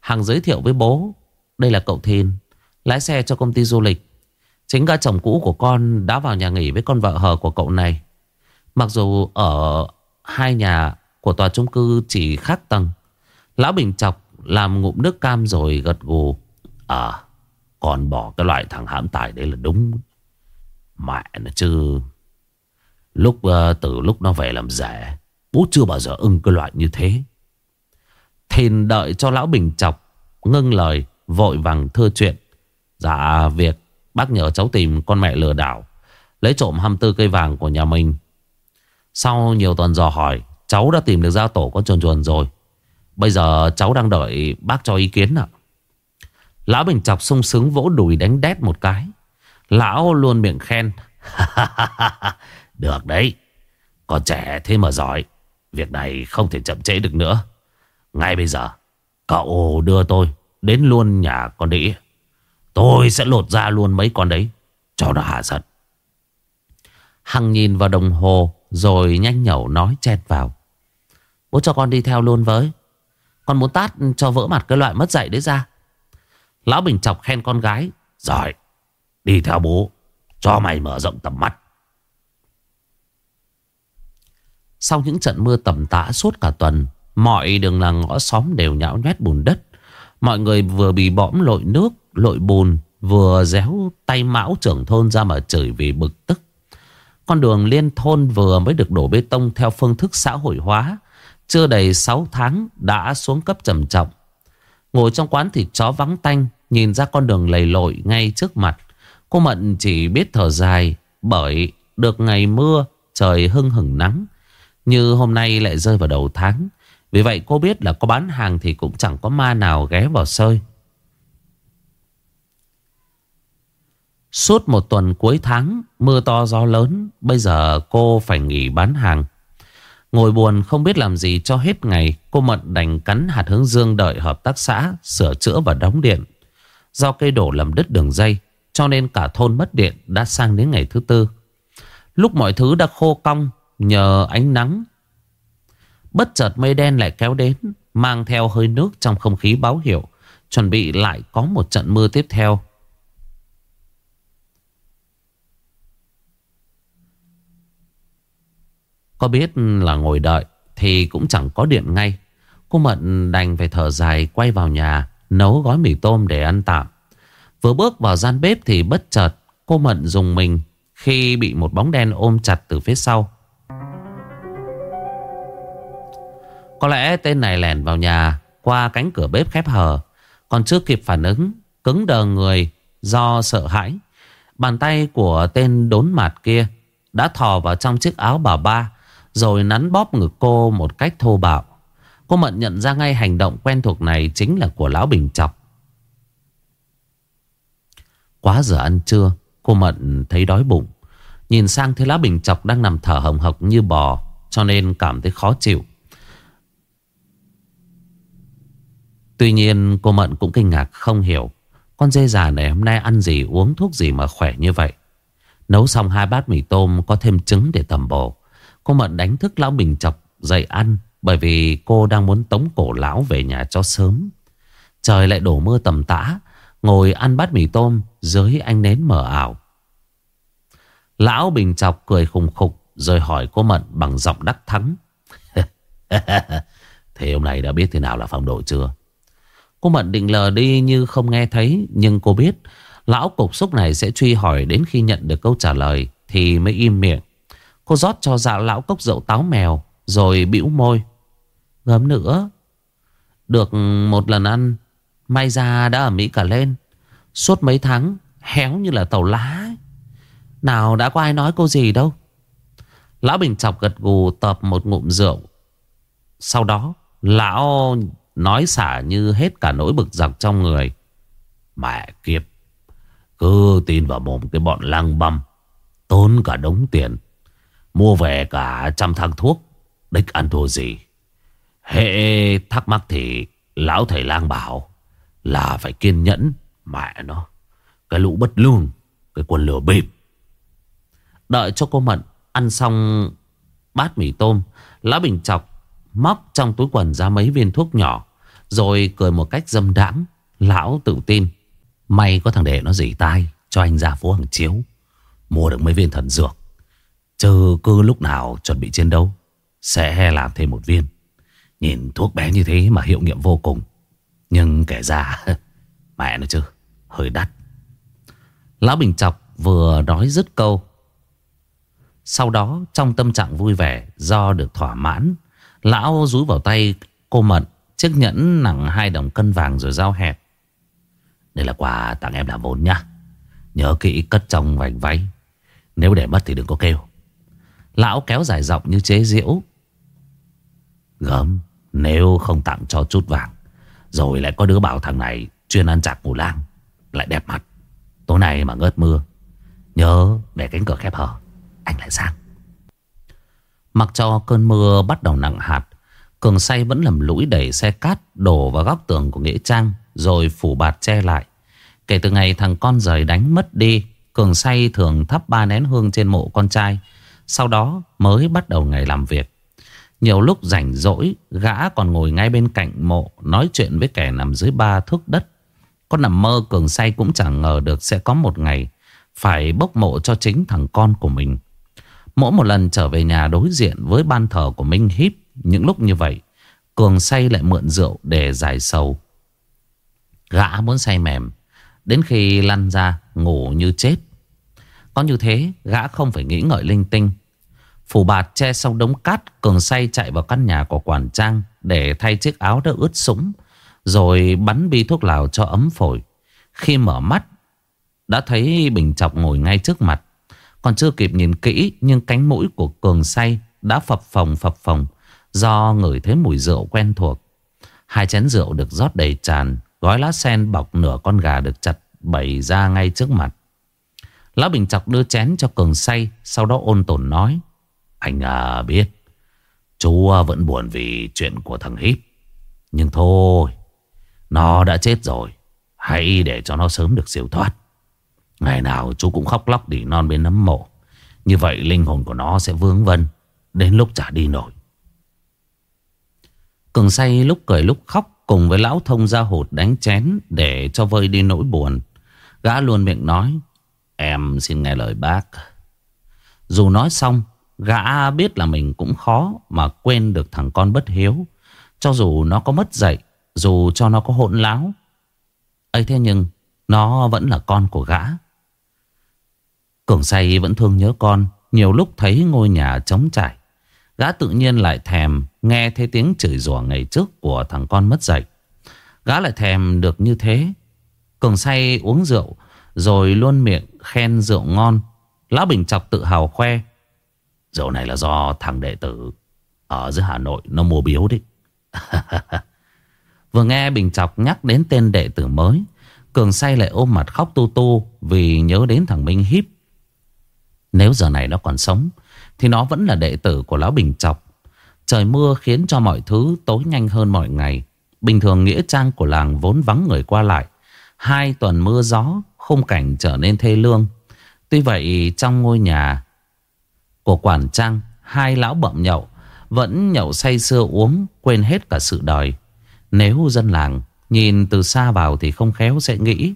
Hằng giới thiệu với bố Đây là cậu Thìn Lái xe cho công ty du lịch Chính cả chồng cũ của con đã vào nhà nghỉ với con vợ hờ của cậu này. Mặc dù ở hai nhà của tòa trung cư chỉ khác tầng. Lão Bình Chọc làm ngụm nước cam rồi gật gù. À, còn bỏ cái loại thằng hãm tài đấy là đúng. Mẹ nó chứ. Lúc uh, từ lúc nó về làm rẻ, bố chưa bao giờ ưng cái loại như thế. Thìn đợi cho lão Bình Chọc ngưng lời vội vàng thưa chuyện. Dạ việc Bác nhờ cháu tìm con mẹ lừa đảo Lấy trộm 24 cây vàng của nhà mình Sau nhiều tuần dò hỏi Cháu đã tìm được gia tổ con chuồn chuồn rồi Bây giờ cháu đang đợi bác cho ý kiến ạ Lão Bình chọc sung sướng vỗ đùi đánh đét một cái. Lão luôn miệng khen. Được đấy. Còn trẻ thế mà giỏi. Việc này không thể chậm trễ được nữa. Ngay bây giờ, Cậu đưa tôi đến luôn nhà con đĩ. Tôi sẽ lột ra luôn mấy con đấy, Cho nó hạ giận.
Hằng nhìn vào đồng hồ Rồi nhanh nhẩu nói chen vào. Bố cho con đi theo luôn với. Con muốn tát cho vỡ mặt cái loại mất dạy đấy ra.
Lão Bình chọc khen con gái. Giỏi. Đi theo bố. Cho mày mở rộng tầm mắt.
Sau những trận mưa tầm tã suốt cả tuần, Mọi đường làng ngõ xóm đều nhão nhét bùn đất. Mọi người vừa bị bõm lội nước, Lội bùn, Vừa réo tay mão trưởng thôn ra mà chửi vì bực tức. Con đường liên thôn vừa mới được đổ bê tông Theo phương thức xã hội hóa, Chưa đầy 6 tháng đã xuống cấp trầm trọng. Ngồi trong quán thịt chó vắng tanh, Nhìn ra con đường lầy lội ngay trước mặt. Cô Mận chỉ biết thở dài, Bởi được ngày mưa, Trời hưng hửng nắng. Như hôm nay lại rơi vào đầu tháng. Vì vậy cô biết là có bán hàng Thì cũng chẳng có ma nào ghé vào sơi. Suốt một tuần cuối tháng, Mưa to gió lớn, Bây giờ cô phải nghỉ bán hàng. Ngồi buồn không biết làm gì cho hết ngày, Cô Mận đành cắn hạt hướng dương đợi hợp tác xã Sửa chữa và đóng điện. Do cây đổ làm đứt đường dây, Cho nên cả thôn mất điện đã sang đến ngày thứ tư. Lúc mọi thứ đã khô cong, Nhờ ánh nắng, Bất chợt mây đen lại kéo đến, Mang theo hơi nước trong không khí báo hiệu, Chuẩn bị lại có một trận mưa tiếp theo. Có biết là ngồi đợi Thì cũng chẳng có điện ngay. Cô Mận đành phải thở dài quay vào nhà, Nấu gói mì tôm để ăn tạm. Vừa bước vào gian bếp thì bất chợt, Cô Mận dùng mình Khi bị một bóng đen ôm chặt từ phía sau. Có lẽ tên này lẻn vào nhà, Qua cánh cửa bếp khép hờ. Còn chưa kịp phản ứng, Cứng đờ người, do sợ hãi, Bàn tay của tên đốn mặt kia Đã thò vào trong chiếc áo bà ba. Rồi nắn bóp ngực cô một cách thô bạo. Cô Mận nhận ra ngay hành động quen thuộc này Chính là của Lão Bình Chọc. Quá giờ ăn trưa, Cô Mận thấy đói bụng. Nhìn sang thấy Lão Bình Chọc đang nằm thở hồng hộc như bò, Cho nên cảm thấy khó chịu. Tuy nhiên, cô Mận cũng kinh ngạc không hiểu, Con dê già này hôm nay ăn gì, uống thuốc gì mà khỏe như vậy? Nấu xong hai bát mì tôm có thêm trứng để tầm bổ. Cô Mận đánh thức Lão Bình Chọc dậy ăn, Bởi vì cô đang muốn tống cổ lão về nhà cho sớm. Trời lại đổ mưa tầm tã, Ngồi ăn bát mì tôm dưới ánh nến mờ ảo. Lão Bình Chọc cười khùng khục, Rồi hỏi cô Mận bằng giọng đắc thắng. Thế hôm nay đã biết thế nào là phong độ chưa? Cô Mận định lờ đi như không nghe thấy, Nhưng cô biết, Lão cục xúc này sẽ truy hỏi đến khi nhận được câu trả lời Thì mới im miệng. Cô rót cho dạ lão cốc rượu táo mèo, Rồi bĩu môi. Gớm nữa, Được một lần ăn, May ra đã ở Mỹ cả lên. Suốt mấy tháng, Héo như là tàu lá Nào đã có ai nói cô gì đâu. Lão Bình chọc gật gù tập một ngụm rượu. Sau đó, Lão nói xả như hết cả nỗi bực dọc trong người. Mẹ kiếp, Cứ tin vào mồm cái bọn lang băm, Tốn cả đống tiền. Mua về cả trăm thang thuốc. Đích ăn thua gì? Hệ thắc mắc thì Lão thầy lang bảo Là phải kiên nhẫn, Mẹ nó. Cái lũ bất lương, Cái quần lửa bịp. Đợi cho cô Mận ăn xong bát mì tôm, Lão Bình chọc Móc trong túi quần ra mấy viên thuốc nhỏ, Rồi cười một cách dâm đãng. Lão tự tin, May có thằng đệ nó dỉ tai Cho anh ra phố hàng chiếu, Mua được mấy viên thần dược. Chứ cứ lúc nào chuẩn bị chiến đấu, Sẽ làm thêm một viên. Nhìn thuốc bé như thế mà hiệu nghiệm vô cùng. Nhưng kể ra, Mẹ nó chứ, Hơi đắt. Lão Bình Chọc vừa nói dứt câu. Sau đó, trong tâm trạng vui vẻ Do được thỏa mãn, Lão rúi vào tay cô Mận, Chiếc nhẫn nặng hai đồng cân vàng rồi giao hẹp Đây là quà tặng em làm vốn nhá Nhớ kỹ cất trong vành váy. Nếu để mất thì đừng có kêu. Lão kéo dài giọng như chế diễu Gớm, Nếu không tặng cho chút vàng, Rồi lại có đứa bảo thằng này Chuyên ăn chạc mù lang, Lại đẹp mặt. Tối nay mà ngớt mưa, Nhớ để cánh cửa khép hở Anh lại sang. Mặc cho cơn mưa bắt đầu nặng hạt, Cường say vẫn lầm lũi đẩy xe cát Đổ vào góc tường của Nghĩa Trang, Rồi phủ bạt che lại. Kể từ ngày thằng con rời đánh mất đi, Cường say thường thắp ba nén hương trên mộ con trai sau đó mới bắt đầu ngày làm việc. Nhiều lúc rảnh rỗi, Gã còn ngồi ngay bên cạnh mộ, Nói chuyện với kẻ nằm dưới ba thước đất. Con nằm mơ Cường say cũng chẳng ngờ được Sẽ có một ngày Phải bốc mộ cho chính thằng con của mình. Mỗi một lần trở về nhà đối diện Với ban thờ của Minh Hiếp Những lúc như vậy, Cường say lại mượn rượu để giải sầu. Gã muốn say mềm, Đến khi lăn ra ngủ như chết. Có như thế, gã không phải nghĩ ngợi linh tinh. Phủ bạt che sau đống cát, Cường say chạy vào căn nhà của quản trang Để thay chiếc áo đã ướt sũng, Rồi bắn bi thuốc lào cho ấm phổi. Khi mở mắt, Đã thấy Bình Chọc ngồi ngay trước mặt. Còn chưa kịp nhìn kỹ, Nhưng cánh mũi của Cường say Đã phập phồng phập phồng Do ngửi thấy mùi rượu quen thuộc. Hai chén rượu được rót đầy tràn, Gói lá sen bọc nửa con gà được chặt bày ra ngay trước mặt. Lão Bình Chọc đưa chén cho Cường say, sau đó ôn tồn nói. Anh à biết, chú vẫn buồn vì chuyện của thằng Híp. Nhưng thôi, nó đã chết rồi. Hãy để cho nó sớm được siêu thoát. Ngày nào chú cũng khóc lóc đỉ non bên nấm mộ. Như vậy linh hồn của nó sẽ vướng vân. Đến lúc trả đi nổi. Cường say lúc cười lúc khóc Cùng với lão thông ra hột đánh chén Để cho vơi đi nỗi buồn Gã luôn miệng nói Em xin nghe lời bác. Dù nói xong, Gã biết là mình cũng khó Mà quên được thằng con bất hiếu. Cho dù nó có mất dạy, Dù cho nó có hỗn láo, ấy thế nhưng Nó vẫn là con của gã. Cường say vẫn thương nhớ con, Nhiều lúc thấy ngôi nhà trống trải. Gã tự nhiên lại thèm Nghe thấy tiếng chửi rủa ngày trước Của thằng con mất dạy. Gã lại thèm được như thế. Cường say uống rượu rồi luôn miệng khen rượu ngon. Lão Bình Chọc tự hào khoe, Rượu này là do thằng đệ tử Ở dưới Hà Nội nó mua biếu đấy. Vừa nghe Bình Chọc nhắc đến tên đệ tử mới, Cường say lại ôm mặt khóc tu tu Vì nhớ đến thằng Minh Hiếp. Nếu giờ này nó còn sống, thì nó vẫn là đệ tử của Lão Bình Chọc. Trời mưa khiến cho mọi thứ tối nhanh hơn mọi ngày. Bình thường nghĩa trang của làng vốn vắng người qua lại. Hai tuần mưa gió Khung cảnh trở nên thê lương. Tuy vậy, trong ngôi nhà Của quản trang, Hai lão bậm nhậu Vẫn nhậu say sưa uống, Quên hết cả sự đời. Nếu dân làng nhìn từ xa vào Thì không khéo sẽ nghĩ.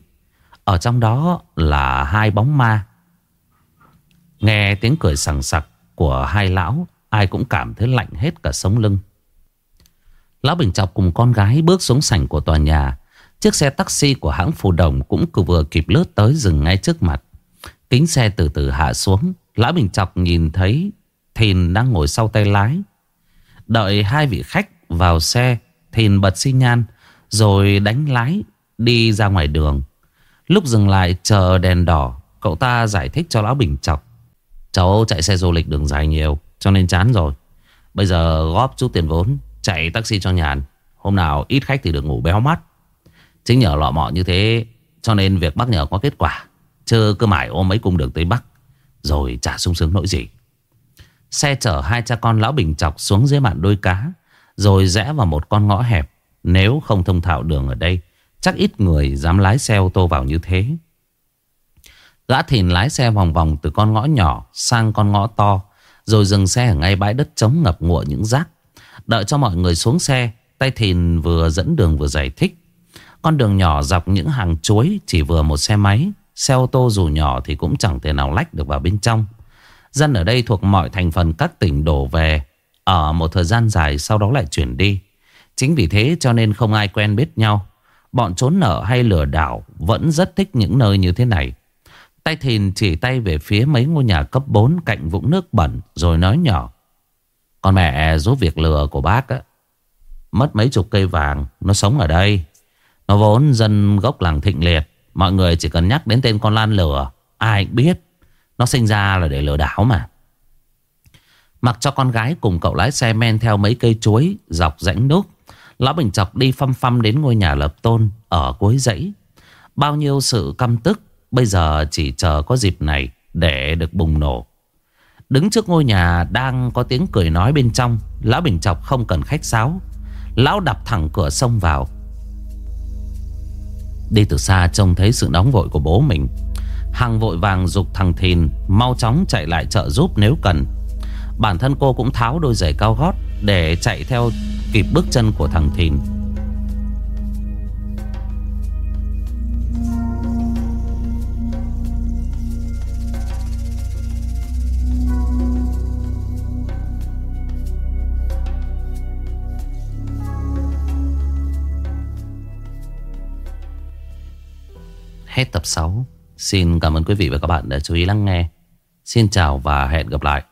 Ở trong đó là hai bóng ma. Nghe tiếng cười sằng sặc của hai lão, Ai cũng cảm thấy lạnh hết cả sống lưng. Lão Bình Chọc cùng con gái bước xuống sảnh của tòa nhà. Chiếc xe taxi của hãng phù đồng cũng vừa kịp lướt tới dừng ngay trước mặt. Kính xe từ từ hạ xuống. Lão Bình Chọc nhìn thấy Thìn đang ngồi sau tay lái. Đợi hai vị khách vào xe, Thìn bật xi nhan, Rồi đánh lái đi ra ngoài đường. Lúc dừng lại chờ đèn đỏ, Cậu ta giải thích cho Lão Bình Chọc. Cháu chạy xe du lịch đường dài nhiều, Cho nên chán rồi. Bây giờ góp chút tiền vốn, Chạy taxi cho nhàn. Hôm nào ít khách thì được ngủ béo mắt Chính nhờ lọ mọ như thế, Cho nên việc bác nhờ có kết quả Chứ cứ mãi ôm mấy cung đường tới Bắc, Rồi chả sung sướng nỗi gì. Xe chở hai cha con lão bình chọc xuống dưới mạn đôi cá, Rồi rẽ vào một con ngõ hẹp. Nếu không thông thạo đường ở đây, Chắc ít người dám lái xe ô tô vào như thế. Gã thìn lái xe vòng vòng từ con ngõ nhỏ sang con ngõ to, Rồi dừng xe ở ngay bãi đất trống ngập ngụa những rác. Đợi cho mọi người xuống xe, Tay thìn vừa dẫn đường vừa giải thích. Con đường nhỏ dọc những hàng chuối Chỉ vừa một xe máy Xe ô tô dù nhỏ thì cũng chẳng thể nào lách được vào bên trong Dân ở đây thuộc mọi thành phần các tỉnh đổ về Ở một thời gian dài sau đó lại chuyển đi Chính vì thế cho nên không ai quen biết nhau Bọn trốn nợ hay lừa đảo Vẫn rất thích những nơi như thế này Tay thìn chỉ tay về phía mấy ngôi nhà cấp 4 cạnh vũng nước bẩn rồi nói nhỏ. Con mẹ giúp việc lừa của bác á. Mất mấy chục cây vàng, nó sống ở đây. Nó vốn dân gốc làng thịnh liệt. Mọi người chỉ cần nhắc đến tên con Lan lửa, Ai cũng biết. Nó sinh ra là để lừa đảo mà. Mặc cho con gái cùng cậu lái xe men theo mấy cây chuối, dọc rãnh nước. Lão Bình Chọc đi phăm phăm đến ngôi nhà lập tôn ở cuối dãy. Bao nhiêu sự căm tức, Bây giờ chỉ chờ có dịp này để được bùng nổ.
Đứng trước ngôi nhà đang có tiếng cười nói bên trong, Lão Bình Chọc không cần khách sáo Lão đập thẳng cửa sông vào Đi từ xa trông thấy sự nóng vội của bố mình. Hằng vội vàng dục thằng Thìn Mau chóng chạy lại trợ giúp nếu cần. Bản thân cô cũng tháo đôi giày cao gót Để chạy theo kịp bước chân của thằng Thìn. Hết tập 6 Xin cảm ơn quý vị và các bạn đã chú ý lắng nghe. Xin chào và hẹn gặp lại.